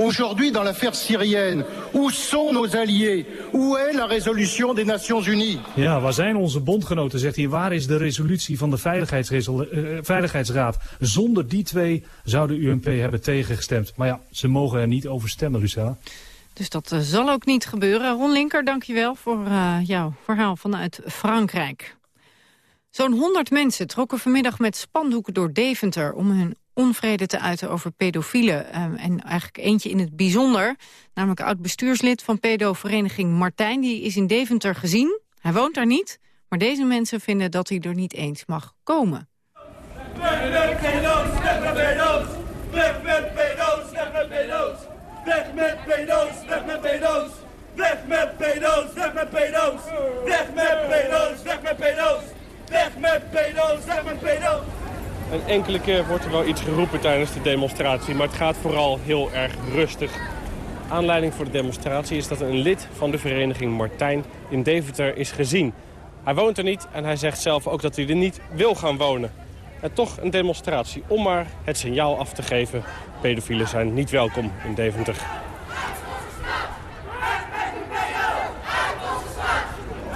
Aujourd'hui, dans l'affaire syrienne, où sont nos alliés? Où est la résolution des Nations Unies? Ja, waar zijn onze bondgenoten, zegt hij. Waar is de resolutie van de uh, Veiligheidsraad? Zonder die twee zou de UMP hebben tegengestemd. Maar ja, ze mogen er niet over stemmen, Lucella. Dus dat uh, zal ook niet gebeuren. Ron Linker, dankjewel voor uh, jouw verhaal vanuit Frankrijk. Zo'n 100 mensen trokken vanmiddag met spandoeken door Deventer... om hun onvrede te uiten over pedofielen. Um, en eigenlijk eentje in het bijzonder. Namelijk oud-bestuurslid van pedovereniging Martijn. Die is in Deventer gezien. Hij woont daar niet. Maar deze mensen vinden dat hij er niet eens mag komen. Met met pedo's. Met met pedo's. Met pedo's, met pedo's. Een enkele keer wordt er wel iets geroepen tijdens de demonstratie, maar het gaat vooral heel erg rustig. Aanleiding voor de demonstratie is dat een lid van de vereniging Martijn in Deventer is gezien. Hij woont er niet en hij zegt zelf ook dat hij er niet wil gaan wonen. En toch een demonstratie om maar het signaal af te geven. Pedofielen zijn niet welkom in Deventer.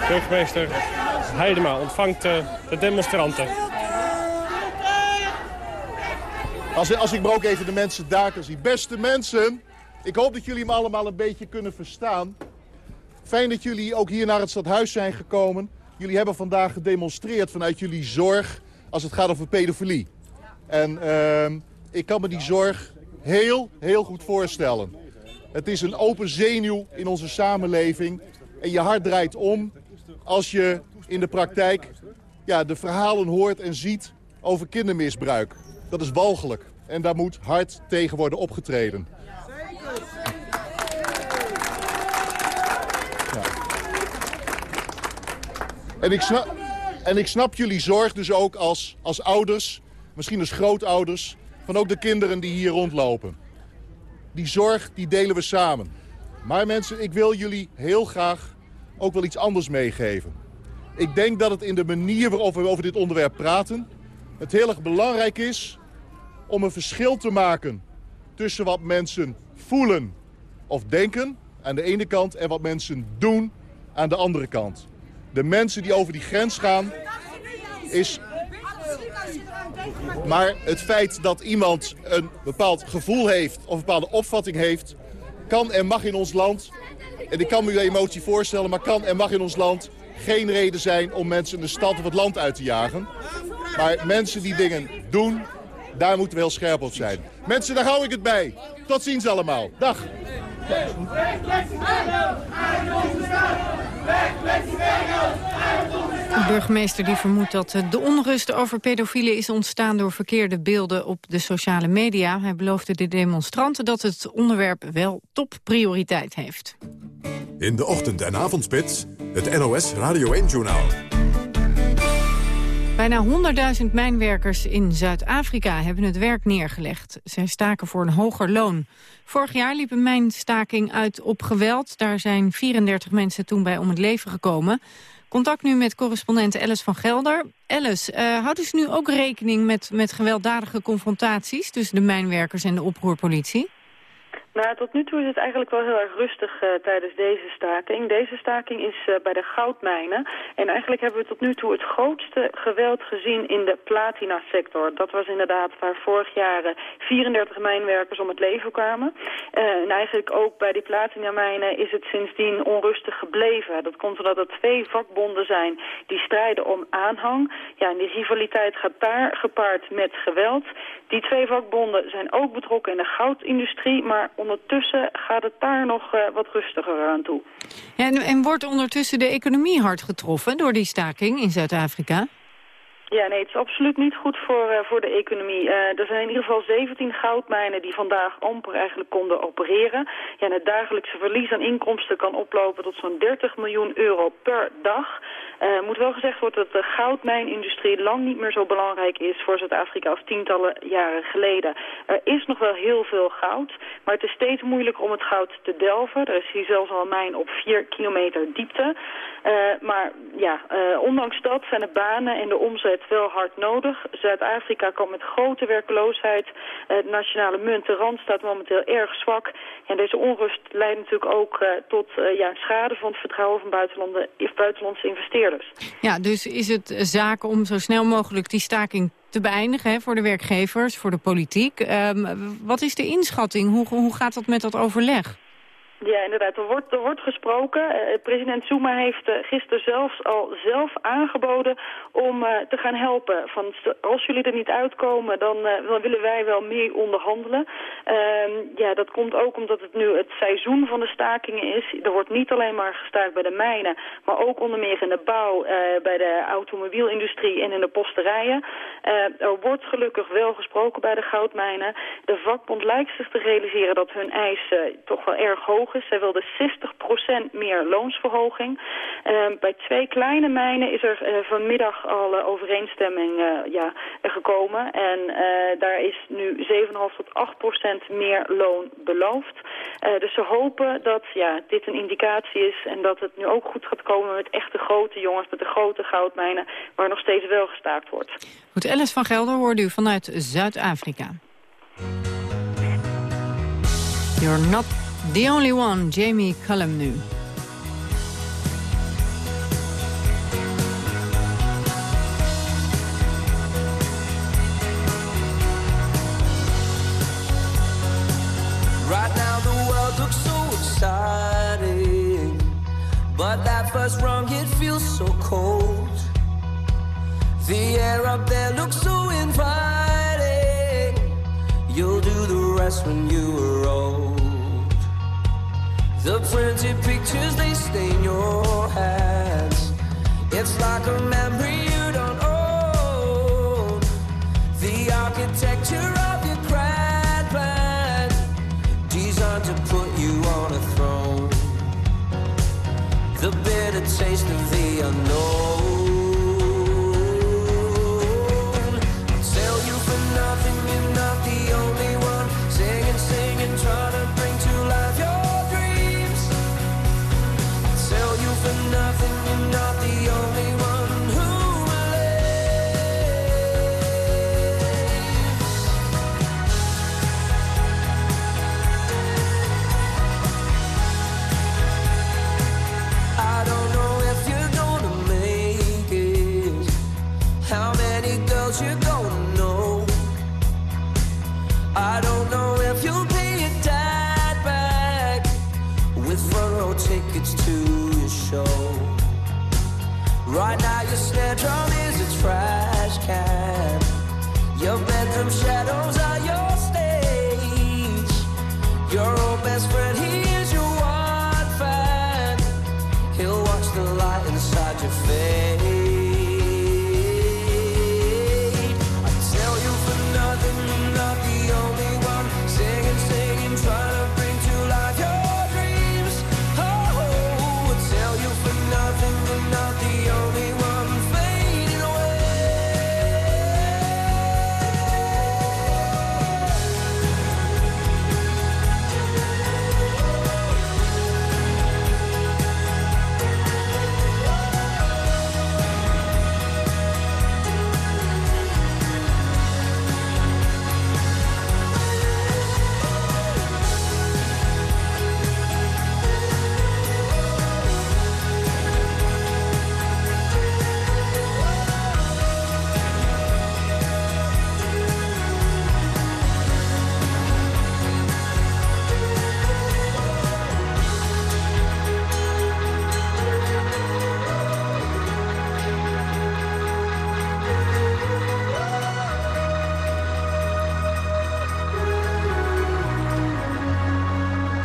Burgemeester Heidema ontvangt de demonstranten. Als, als ik maar ook even de mensen daar kan zien. Beste mensen, ik hoop dat jullie me allemaal een beetje kunnen verstaan. Fijn dat jullie ook hier naar het stadhuis zijn gekomen. Jullie hebben vandaag gedemonstreerd vanuit jullie zorg als het gaat over pedofilie. En uh, ik kan me die zorg heel, heel goed voorstellen. Het is een open zenuw in onze samenleving. En je hart draait om als je in de praktijk ja, de verhalen hoort en ziet over kindermisbruik. Dat is walgelijk. En daar moet hard tegen worden opgetreden. Ja. En, ik snap, en ik snap jullie zorg dus ook als, als ouders, misschien als grootouders... van ook de kinderen die hier rondlopen. Die zorg die delen we samen. Maar mensen, ik wil jullie heel graag ook wel iets anders meegeven. Ik denk dat het in de manier waarop we over dit onderwerp praten... het heel erg belangrijk is om een verschil te maken tussen wat mensen voelen of denken aan de ene kant en wat mensen doen aan de andere kant. De mensen die over die grens gaan is... Maar het feit dat iemand een bepaald gevoel heeft of een bepaalde opvatting heeft... kan en mag in ons land, en ik kan me uw emotie voorstellen... maar kan en mag in ons land geen reden zijn om mensen de stad of het land uit te jagen. Maar mensen die dingen doen daar moeten we heel scherp op zijn. Mensen, daar hou ik het bij. Tot ziens allemaal. Dag. De burgemeester die vermoedt dat de onrust over pedofielen is ontstaan door verkeerde beelden op de sociale media. Hij beloofde de demonstranten dat het onderwerp wel topprioriteit heeft. In de ochtend- en avondspits, het NOS Radio 1-journaal. Bijna 100.000 mijnwerkers in Zuid-Afrika hebben het werk neergelegd. Zij staken voor een hoger loon. Vorig jaar liep een mijnstaking uit op geweld. Daar zijn 34 mensen toen bij om het leven gekomen. Contact nu met correspondent Alice van Gelder. Alice, uh, houden ze nu ook rekening met, met gewelddadige confrontaties... tussen de mijnwerkers en de oproerpolitie? Nou, tot nu toe is het eigenlijk wel heel erg rustig uh, tijdens deze staking. Deze staking is uh, bij de goudmijnen. En eigenlijk hebben we tot nu toe het grootste geweld gezien in de platina-sector. Dat was inderdaad waar vorig jaar 34 mijnwerkers om het leven kwamen. En eigenlijk ook bij die platinamijnen is het sindsdien onrustig gebleven. Dat komt omdat er twee vakbonden zijn die strijden om aanhang. Ja, en die rivaliteit gaat daar gepaard met geweld. Die twee vakbonden zijn ook betrokken in de goudindustrie, maar ondertussen gaat het daar nog uh, wat rustiger aan toe. En, en wordt ondertussen de economie hard getroffen door die staking in Zuid-Afrika? Ja, nee, het is absoluut niet goed voor, uh, voor de economie. Uh, er zijn in ieder geval 17 goudmijnen die vandaag amper eigenlijk konden opereren. Ja, en het dagelijkse verlies aan inkomsten kan oplopen tot zo'n 30 miljoen euro per dag. Uh, moet wel gezegd worden dat de goudmijnindustrie lang niet meer zo belangrijk is voor Zuid-Afrika als tientallen jaren geleden. Er is nog wel heel veel goud, maar het is steeds moeilijker om het goud te delven. Er is hier zelfs al een mijn op 4 kilometer diepte. Uh, maar ja, uh, ondanks dat zijn de banen en de omzet wel hard nodig. Zuid-Afrika kan met grote werkloosheid. De nationale munt, rand staat momenteel erg zwak. En deze onrust leidt natuurlijk ook tot ja, schade van het vertrouwen van buitenlandse investeerders. Ja, dus is het zaak om zo snel mogelijk die staking te beëindigen hè, voor de werkgevers, voor de politiek. Um, wat is de inschatting? Hoe, hoe gaat dat met dat overleg? Ja, inderdaad. Er wordt, er wordt gesproken. Uh, president Zuma heeft uh, gisteren zelfs al zelf aangeboden om uh, te gaan helpen. Van, als jullie er niet uitkomen, dan, willen wij wel meer onderhandelen. Ehm, ja, dat komt ook omdat het nu het seizoen van de stakingen is. Er wordt niet alleen maar gestaakt bij de mijnen, maar ook onder meer in de bouw, bij de automobielindustrie en in de posterijen. er wordt gelukkig wel gesproken bij de goudmijnen. De vakbond lijkt zich te realiseren dat hun eis toch wel erg hoog is. Zij wilde 60% meer loonsverhoging. Uh, bij twee kleine mijnen is er uh, vanmiddag al uh, overeenstemming ja, gekomen. En daar is nu 7,5 tot 8% meer loon beloofd. dus ze hopen dat ja, dit een indicatie is en dat het nu ook goed gaat komen met echte grote jongens, met de grote goudmijnen, waar nog steeds wel gestaakt wordt. Goed, Alice van Gelder hoorde u vanuit Zuid-Afrika. You're not The Only One, Jamie Cullum nu. Right now the world looks so exciting But that first rung, it feels so cold The air up there looks so inviting You'll do the rest when you are old the printed pictures, they stain your hands. It's like a memory you don't own. The architecture of your grand plan, designed to put you on a throne. The bitter taste of the unknown.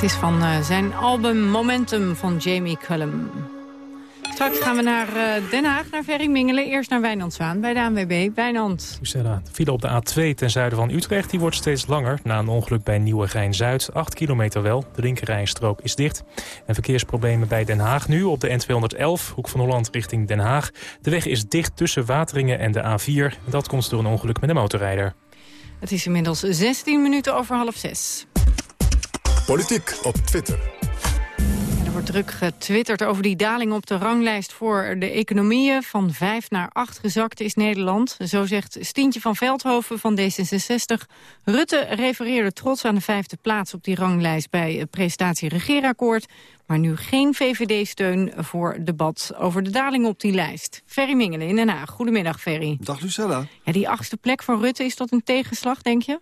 Is van uh, zijn album Momentum van Jamie Cullum. Straks gaan we naar uh, Den Haag, naar Ferry Mingelen. Eerst naar Wijnand Zwaan bij de ANWB. Wijnand. Lucella, de file op de A2 ten zuiden van Utrecht die wordt steeds langer... na een ongeluk bij Nieuwegein-Zuid. 8 kilometer wel, de linkerrijstrook is dicht. En verkeersproblemen bij Den Haag nu op de N211... hoek van Holland richting Den Haag. De weg is dicht tussen Wateringen en de A4. Dat komt door een ongeluk met een motorrijder. Het is inmiddels 16 minuten over half zes. Politiek op Twitter. Er wordt druk getwitterd over die daling op de ranglijst voor de economieën. Van 5 naar 8 gezakt is Nederland. Zo zegt Stientje van Veldhoven van D66. Rutte refereerde trots aan de vijfde plaats op die ranglijst bij het presentatie regeerakkoord. Maar nu geen VVD-steun voor debat over de daling op die lijst. Ferry Mingelen in Den Haag. Goedemiddag, Ferry. Dag, Lucella. Ja, die achtste plek voor Rutte, is dat een tegenslag, denk je?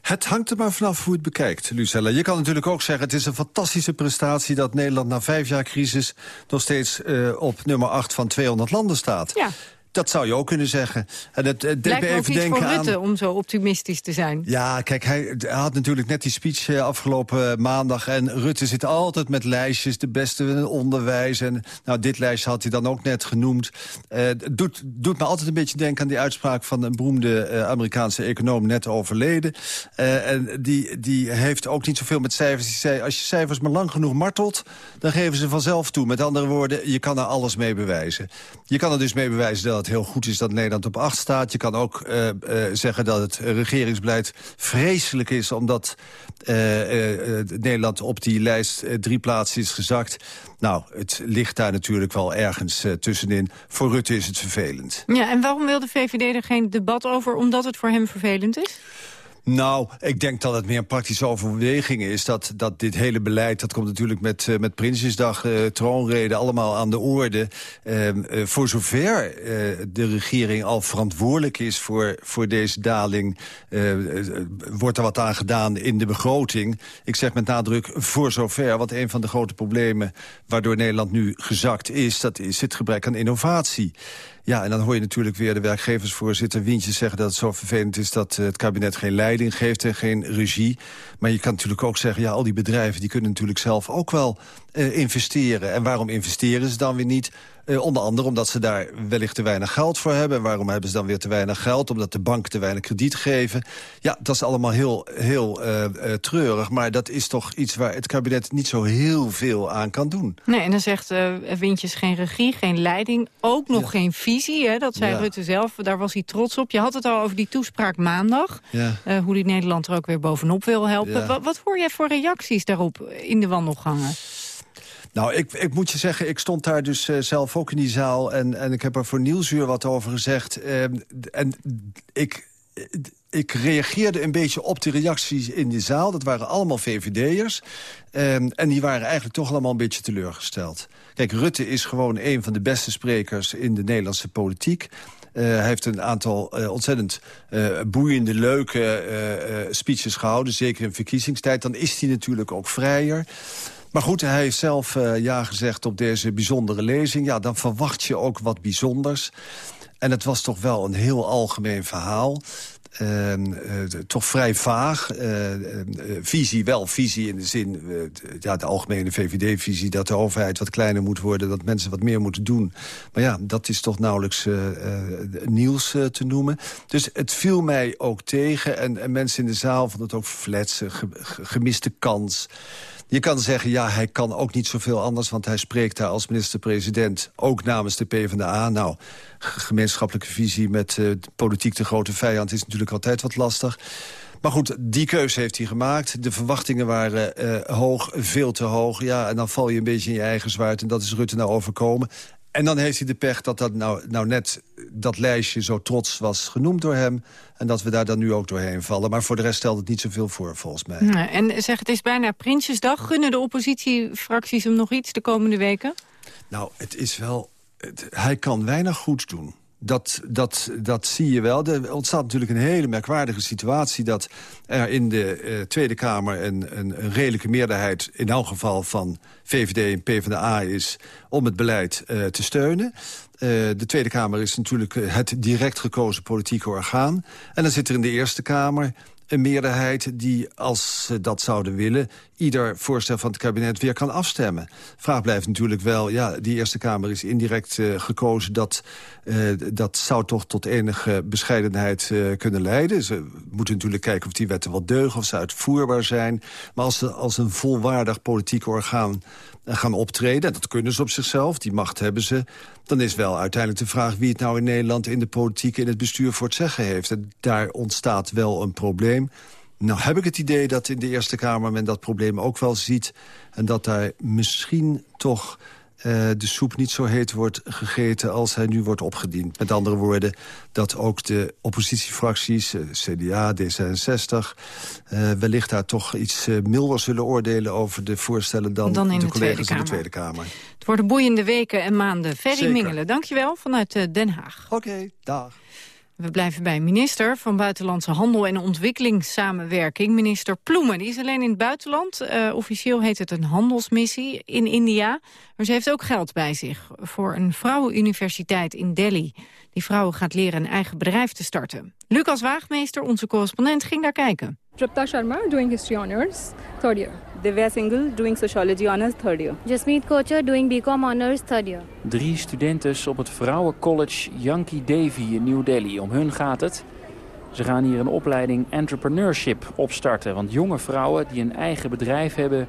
Het hangt er maar vanaf hoe het bekijkt, Lucella. Je kan natuurlijk ook zeggen, het is een fantastische prestatie... dat Nederland na vijf jaar crisis nog steeds uh, op nummer 8 van 200 landen staat. Ja. Dat zou je ook kunnen zeggen. En het, het deed me even denken voor Rutte aan... om zo optimistisch te zijn. Ja, kijk, hij, had natuurlijk net die speech eh, afgelopen maandag. En Rutte zit altijd met lijstjes, de beste in onderwijs. En nou, dit lijstje had hij dan ook net genoemd. Uh, doet, doet me altijd een beetje denken aan die uitspraak... van een beroemde uh, Amerikaanse econoom net overleden. Uh, en die, die heeft ook niet zoveel met cijfers. Die zei, als je cijfers maar lang genoeg martelt... dan geven ze vanzelf toe. Met andere woorden, je kan er alles mee bewijzen. Je kan er dus mee bewijzen dat heel goed is dat Nederland op acht staat. Je kan ook uh, uh, zeggen dat het regeringsbeleid vreselijk is... omdat uh, Nederland op die lijst drie plaatsen is gezakt. Nou, het ligt daar natuurlijk wel ergens tussenin. Voor Rutte is het vervelend. Ja, en waarom wil de VVD er geen debat over? Omdat het voor hem vervelend is? Nou, ik denk dat het meer een praktische overweging is. Dat, dat dit hele beleid, dat komt natuurlijk met, uh, met Prinsjesdag, uh, troonrede, allemaal aan de orde. Uh, voor zover de regering al verantwoordelijk is voor, voor deze daling... wordt er wat aan gedaan in de begroting. Ik zeg met nadruk voor zover, want een van de grote problemen... waardoor Nederland nu gezakt is, dat is het gebrek aan innovatie. Ja, en dan hoor je natuurlijk weer de werkgeversvoorzitter Wintjes zeggen... dat het zo vervelend is dat het kabinet geen leiding geeft en geen regie. Maar je kan natuurlijk ook zeggen, ja, al die bedrijven... die kunnen natuurlijk zelf ook wel uh, investeren. En waarom investeren ze dan weer niet? Uh, onder andere omdat ze daar wellicht te weinig geld voor hebben. Waarom hebben ze dan weer te weinig geld? Omdat de banken te weinig krediet geven. Ja, dat is allemaal heel, heel uh, uh, treurig. Maar dat is toch iets waar het kabinet niet zo heel veel aan kan doen. Nee, en dan zegt Wintjes geen regie, geen leiding. Ook nog ja. geen visie, hè? dat zei ja. Rutte zelf. Daar was hij trots op. Je had het al over die toespraak maandag. Ja. hoe die Nederland er ook weer bovenop wil helpen. Wat, wat hoor jij voor reacties daarop in de wandelgangen? Nou, ik, ik moet je zeggen, ik stond daar dus uh, zelf ook in die zaal... en, en ik heb er voor Nieuwsuur wat over gezegd. Uh, en ik, ik reageerde een beetje op de reacties in die zaal. Dat waren allemaal VVD'ers. Uh, en die waren eigenlijk toch allemaal een beetje teleurgesteld. Kijk, Rutte is gewoon een van de beste sprekers in de Nederlandse politiek. Uh, hij heeft een aantal uh, ontzettend boeiende, leuke speeches gehouden. Zeker in verkiezingstijd. Dan is hij natuurlijk ook vrijer. Maar goed, hij heeft zelf uh, ja gezegd op deze bijzondere lezing. Ja, dan verwacht je ook wat bijzonders. En het was toch wel een heel algemeen verhaal. Uh, uh, toch vrij vaag. Uh, visie wel, visie in de zin... ja, de algemene VVD-visie dat de overheid wat kleiner moet worden... dat mensen wat meer moeten doen. Maar ja, dat is toch nauwelijks nieuws te noemen. Dus het viel mij ook tegen. En, en mensen in de zaal vonden het ook fletsen, ge, gemiste kans... Je kan zeggen, ja, hij kan ook niet zoveel anders... want hij spreekt daar als minister-president ook namens de PvdA. Nou, gemeenschappelijke visie met uh, politiek de grote vijand... is natuurlijk altijd wat lastig. Maar goed, die keuze heeft hij gemaakt. De verwachtingen waren uh, hoog, veel te hoog. Ja, en dan val je een beetje in je eigen zwaard. En dat is Rutte nou overkomen. En dan heeft hij de pech dat dat nou, nou net dat lijstje zo trots was genoemd door hem. En dat we daar dan nu ook doorheen vallen. Maar voor de rest stelt het niet zoveel voor, volgens mij. En zeg, het is bijna Prinsjesdag. Gunnen de oppositiefracties hem nog iets de komende weken? Nou, het is wel... Het, hij kan weinig goeds doen. Dat, dat, dat zie je wel. Er ontstaat natuurlijk een hele merkwaardige situatie... dat er in de uh, Tweede Kamer een, een, redelijke meerderheid... in elk geval van VVD en PvdA is om het beleid uh, te steunen. Uh, de Tweede Kamer is natuurlijk het direct gekozen politieke orgaan. En dan zit er in de Eerste Kamer een meerderheid die, als ze dat zouden willen... ieder voorstel van het kabinet weer kan afstemmen. Vraag blijft natuurlijk wel, ja, die Eerste Kamer is indirect uh, gekozen... Dat, uh, dat zou toch tot enige bescheidenheid uh, kunnen leiden. Ze moeten natuurlijk kijken of die wetten wel deugen, of ze uitvoerbaar zijn. Maar als, ze, als een volwaardig politiek orgaan gaan optreden... en dat kunnen ze op zichzelf, die macht hebben ze... dan is wel uiteindelijk de vraag wie het nou in Nederland... in de politiek en het bestuur voor het zeggen heeft. En daar ontstaat wel een probleem. Nou heb ik het idee dat in de Eerste Kamer men dat probleem ook wel ziet... en dat daar misschien toch uh, de soep niet zo heet wordt gegeten als hij nu wordt opgediend. Met andere woorden, dat ook de oppositiefracties, uh, CDA, D66... Uh, wellicht daar toch iets milder zullen oordelen over de voorstellen... dan, dan de collega's in de Tweede Kamer. Het worden boeiende weken en maanden. Ferry Mingelen, dankjewel vanuit Den Haag. Oké, okay, dag. We blijven bij minister van Buitenlandse Handel en Ontwikkelingssamenwerking, minister Ploemen. Die is alleen in het buitenland. Uh, officieel heet het een handelsmissie in India. Maar ze heeft ook geld bij zich voor een vrouwenuniversiteit in Delhi. Die vrouwen gaat leren een eigen bedrijf te starten. Lucas Waagmeester, onze correspondent, ging daar kijken. Tripta Sharma, doing history honors, third year. Divya Singhal, doing sociology honors, third year. Jasmeet Kocher, doing BCom honors, third year. Drie studenten op het vrouwencollege Yankee Devi in New Delhi. Om hun gaat het. Ze gaan hier een opleiding entrepreneurship opstarten. Want jonge vrouwen die een eigen bedrijf hebben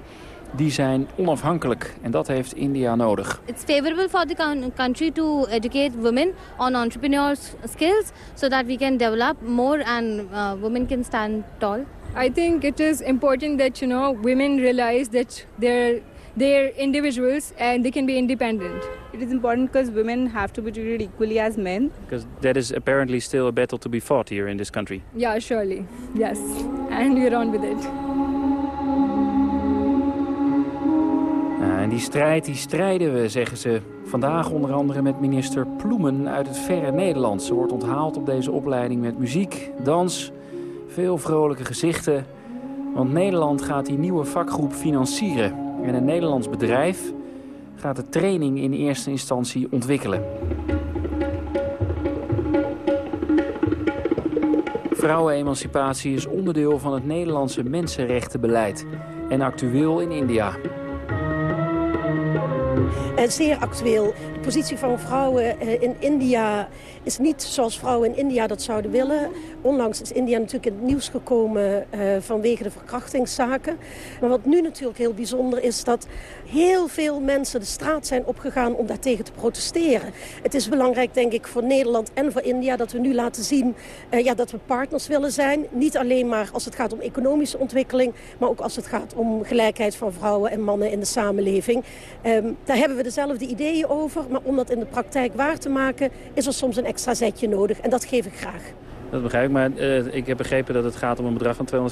die zijn onafhankelijk. En dat heeft India nodig. It's favorable for the country to educate women on entrepreneur's skills so that we can develop more and uh, women can stand tall. I think it is important that you know women realize that they're they're individuals and they can be independent. It is important because women have to be treated equally as men. Because that is apparently still a battle to be fought here in this country. Yeah, surely. Yes. And we're on with it. En die strijd, die strijden we, zeggen ze. Vandaag onder andere met minister Ploemen uit het verre Nederland. Ze wordt onthaald op deze opleiding met muziek, dans, veel vrolijke gezichten. Want Nederland gaat die nieuwe vakgroep financieren. En een Nederlands bedrijf gaat de training in eerste instantie ontwikkelen. Vrouwenemancipatie is onderdeel van het Nederlandse mensenrechtenbeleid en actueel in India. En zeer actueel. De positie van vrouwen eh, in India is niet zoals vrouwen in India dat zouden willen. Onlangs is India natuurlijk in het nieuws gekomen uh, vanwege de verkrachtingszaken. Maar wat nu natuurlijk heel bijzonder is dat heel veel mensen de straat zijn opgegaan om daartegen te protesteren. Het is belangrijk denk ik voor Nederland en voor India dat we nu laten zien uh, ja, dat we partners willen zijn. Niet alleen maar als het gaat om economische ontwikkeling, maar ook als het gaat om gelijkheid van vrouwen en mannen in de samenleving. Daar hebben we dezelfde ideeën over, maar om dat in de praktijk waar te maken is er soms een extra zetje nodig. En dat geef ik graag. Dat begrijp ik, maar uh, ik heb begrepen dat het gaat om een bedrag van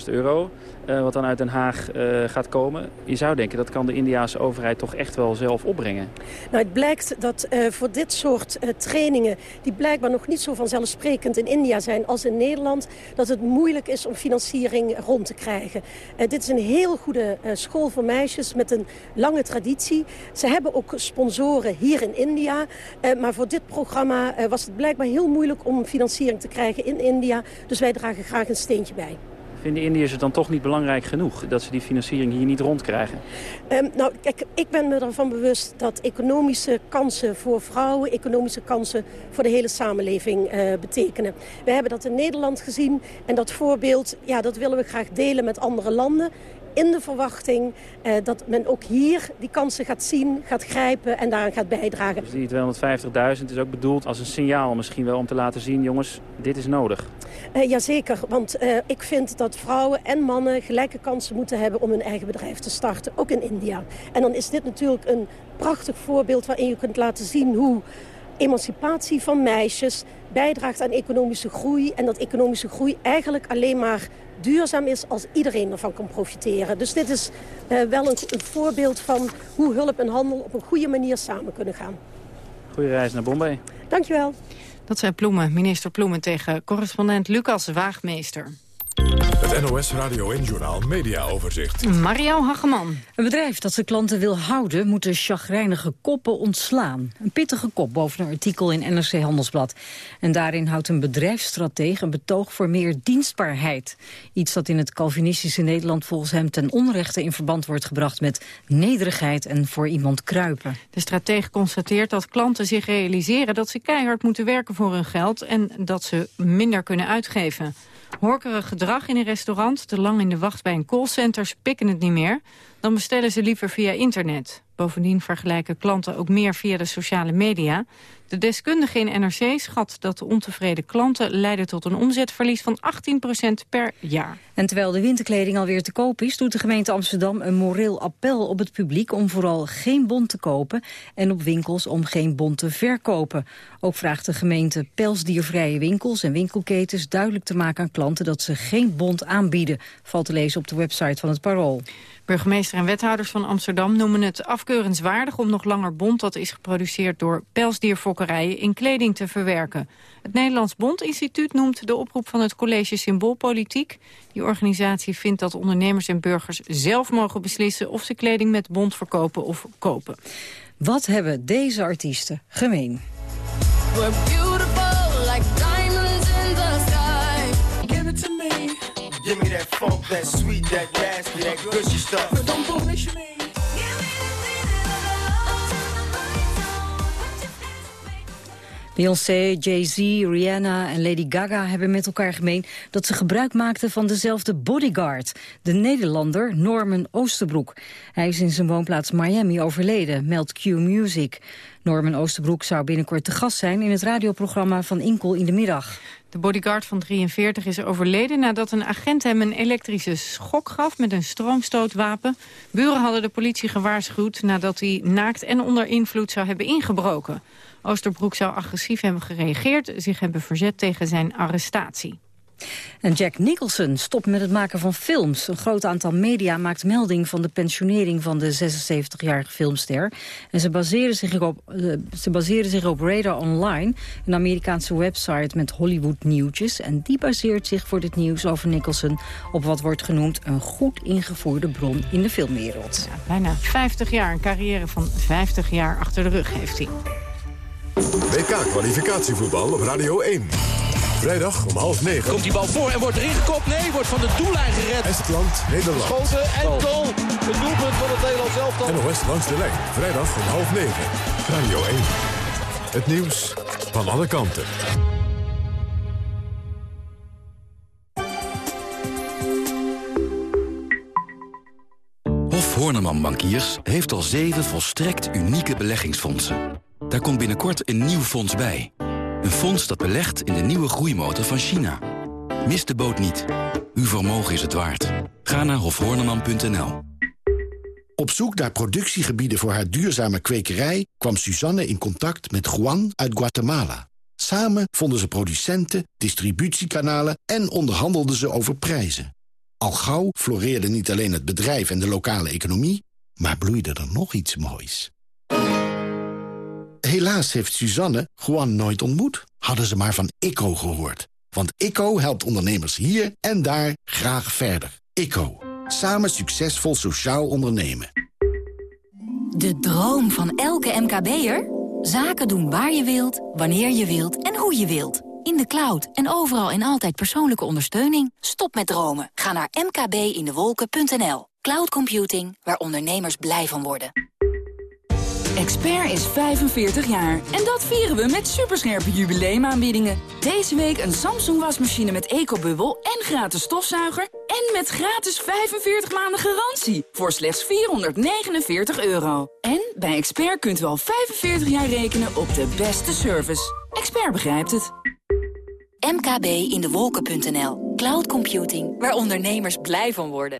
250.000 euro... Uh, wat dan uit Den Haag uh, gaat komen. Je zou denken, dat kan de Indiaanse overheid toch echt wel zelf opbrengen? Nou, het blijkt dat voor dit soort trainingen... die blijkbaar nog niet zo vanzelfsprekend in India zijn als in Nederland... dat het moeilijk is om financiering rond te krijgen. dit is een heel goede school voor meisjes met een lange traditie. Ze hebben ook sponsoren hier in India. maar voor dit programma was het blijkbaar heel moeilijk om financiering te krijgen in India. Dus wij dragen graag een steentje bij. Vinden Indiërs het dan toch niet belangrijk genoeg dat ze die financiering hier niet rondkrijgen? Um, nou, kijk, ik ben me ervan bewust dat economische kansen voor vrouwen, economische kansen voor de hele samenleving uh, betekenen. We hebben dat in Nederland gezien en dat voorbeeld, ja, dat willen we graag delen met andere landen in de verwachting uh, dat men ook hier die kansen gaat zien, gaat grijpen en daaraan gaat bijdragen. Dus die 250.000 is ook bedoeld als een signaal misschien wel om te laten zien, jongens, dit is nodig. Uh, jazeker, want uh, ik vind dat vrouwen en mannen gelijke kansen moeten hebben om hun eigen bedrijf te starten, ook in India. En dan is dit natuurlijk een prachtig voorbeeld waarin je kunt laten zien hoe emancipatie van meisjes bijdraagt aan economische groei. En dat economische groei eigenlijk alleen maar duurzaam is als iedereen ervan kan profiteren. Dus dit is uh, wel een, een, voorbeeld van hoe hulp en handel op een goede manier samen kunnen gaan. Goeie reis naar Bombay. Dankjewel. Dat zijn Ploemen, minister Ploemen tegen correspondent Lucas Waagmeester. Het NOS Radio en Journal Media Overzicht. Mariel Hageman. Een bedrijf dat zijn klanten wil houden... moet de chagrijnige koppen ontslaan. Een pittige kop boven een artikel in NRC Handelsblad. En daarin houdt een bedrijfsstratege een betoog voor meer dienstbaarheid. Iets dat in het Calvinistische Nederland volgens hem ten onrechte... in verband wordt gebracht met nederigheid en voor iemand kruipen. De stratege constateert dat klanten zich realiseren... dat ze keihard moeten werken voor hun geld... en dat ze minder kunnen uitgeven. Horkerig gedrag in een restaurant, te lang in de wacht bij een callcenter, pikken het niet meer. Dan bestellen ze liever via internet. Bovendien vergelijken klanten ook meer via de sociale media. De deskundige in NRC schat dat de ontevreden klanten leiden tot een omzetverlies van 18% per jaar. En terwijl de winterkleding alweer te koop is, doet de gemeente Amsterdam een moreel appel op het publiek om vooral geen bon te kopen en op winkels om geen bon te verkopen. Ook vraagt de gemeente pelsdiervrije winkels en winkelketens duidelijk te maken aan klanten dat ze geen bond aanbieden, valt te lezen op de website van het Parool. Burgemeester en wethouders van Amsterdam noemen het afkeurenswaardig om nog langer bont dat is geproduceerd door pelsdierfokkerijen in kleding te verwerken. Het Nederlands Bondinstituut noemt de oproep van het college symboolpolitiek. Die organisatie vindt dat ondernemers en burgers zelf mogen beslissen of ze kleding met bont verkopen of kopen. Wat hebben deze artiesten gemeen? Give me that funk, that sweet, that nasty, that gushy stuff. Don't bullish me. Beyoncé, Jay-Z, Rihanna en Lady Gaga hebben met elkaar gemeen dat ze gebruik maakten van dezelfde bodyguard, de Nederlander Norman Oosterbroek. Hij is in zijn woonplaats Miami overleden, meldt Q Music. Norman Oosterbroek zou binnenkort te gast zijn in het radioprogramma van Inkel in de middag. De bodyguard van 43 is overleden nadat een agent hem een elektrische schok gaf met een stroomstootwapen. Buren hadden de politie gewaarschuwd nadat hij naakt en onder invloed zou hebben ingebroken. Oosterbroek zou agressief hebben gereageerd, zich hebben verzet tegen zijn arrestatie. En Jack Nicholson stopt met het maken van films. Een groot aantal media maakt melding van de pensionering van de 76-jarige filmster. En ze baseren, zich op, uh, ze baseren zich op Radar Online, een Amerikaanse website met Hollywood nieuwtjes. En die baseert zich voor dit nieuws over Nicholson op wat wordt genoemd een goed ingevoerde bron in de filmwereld. Ja, bijna 50 jaar, een carrière van 50 jaar achter de rug heeft hij. WK-kwalificatievoetbal op Radio 1. Vrijdag om half negen. Komt die bal voor en wordt erin gekopt? Nee, wordt van de doellijn gered. Estland, Nederland. Schoten en goal. Het doelpunt van het Nederlands elftal. NOS langs de lijn. Vrijdag om half negen. Radio 1. Het nieuws van alle kanten. Hof Horneman Bankiers heeft al zeven volstrekt unieke beleggingsfondsen. Daar komt binnenkort een nieuw fonds bij. Een fonds dat belegt in de nieuwe groeimotor van China. Mis de boot niet. Uw vermogen is het waard. Ga naar hofhoorneman.nl. Op zoek naar productiegebieden voor haar duurzame kwekerij... kwam Suzanne in contact met Juan uit Guatemala. Samen vonden ze producenten, distributiekanalen... en onderhandelden ze over prijzen. Al gauw floreerde niet alleen het bedrijf en de lokale economie... maar bloeide er nog iets moois. Helaas heeft Suzanne Juan nooit ontmoet. Hadden ze maar van ICO gehoord. Want ICO helpt ondernemers hier en daar graag verder. ICO. Samen succesvol sociaal ondernemen. De droom van elke MKB'er? Zaken doen waar je wilt, wanneer je wilt en hoe je wilt. In de cloud en overal en altijd persoonlijke ondersteuning. Stop met dromen. Ga naar mkbindewolken.nl. Cloud computing, waar ondernemers blij van worden. Expert is 45 jaar en dat vieren we met superscherpe jubileumaanbiedingen. Deze week een Samsung wasmachine met ecobubbel en gratis stofzuiger... en met gratis 45 maanden garantie voor slechts 449 euro. En bij Expert kunt u al 45 jaar rekenen op de beste service. Expert begrijpt het. mkbindewolken.nl. Cloud computing, waar ondernemers blij van worden.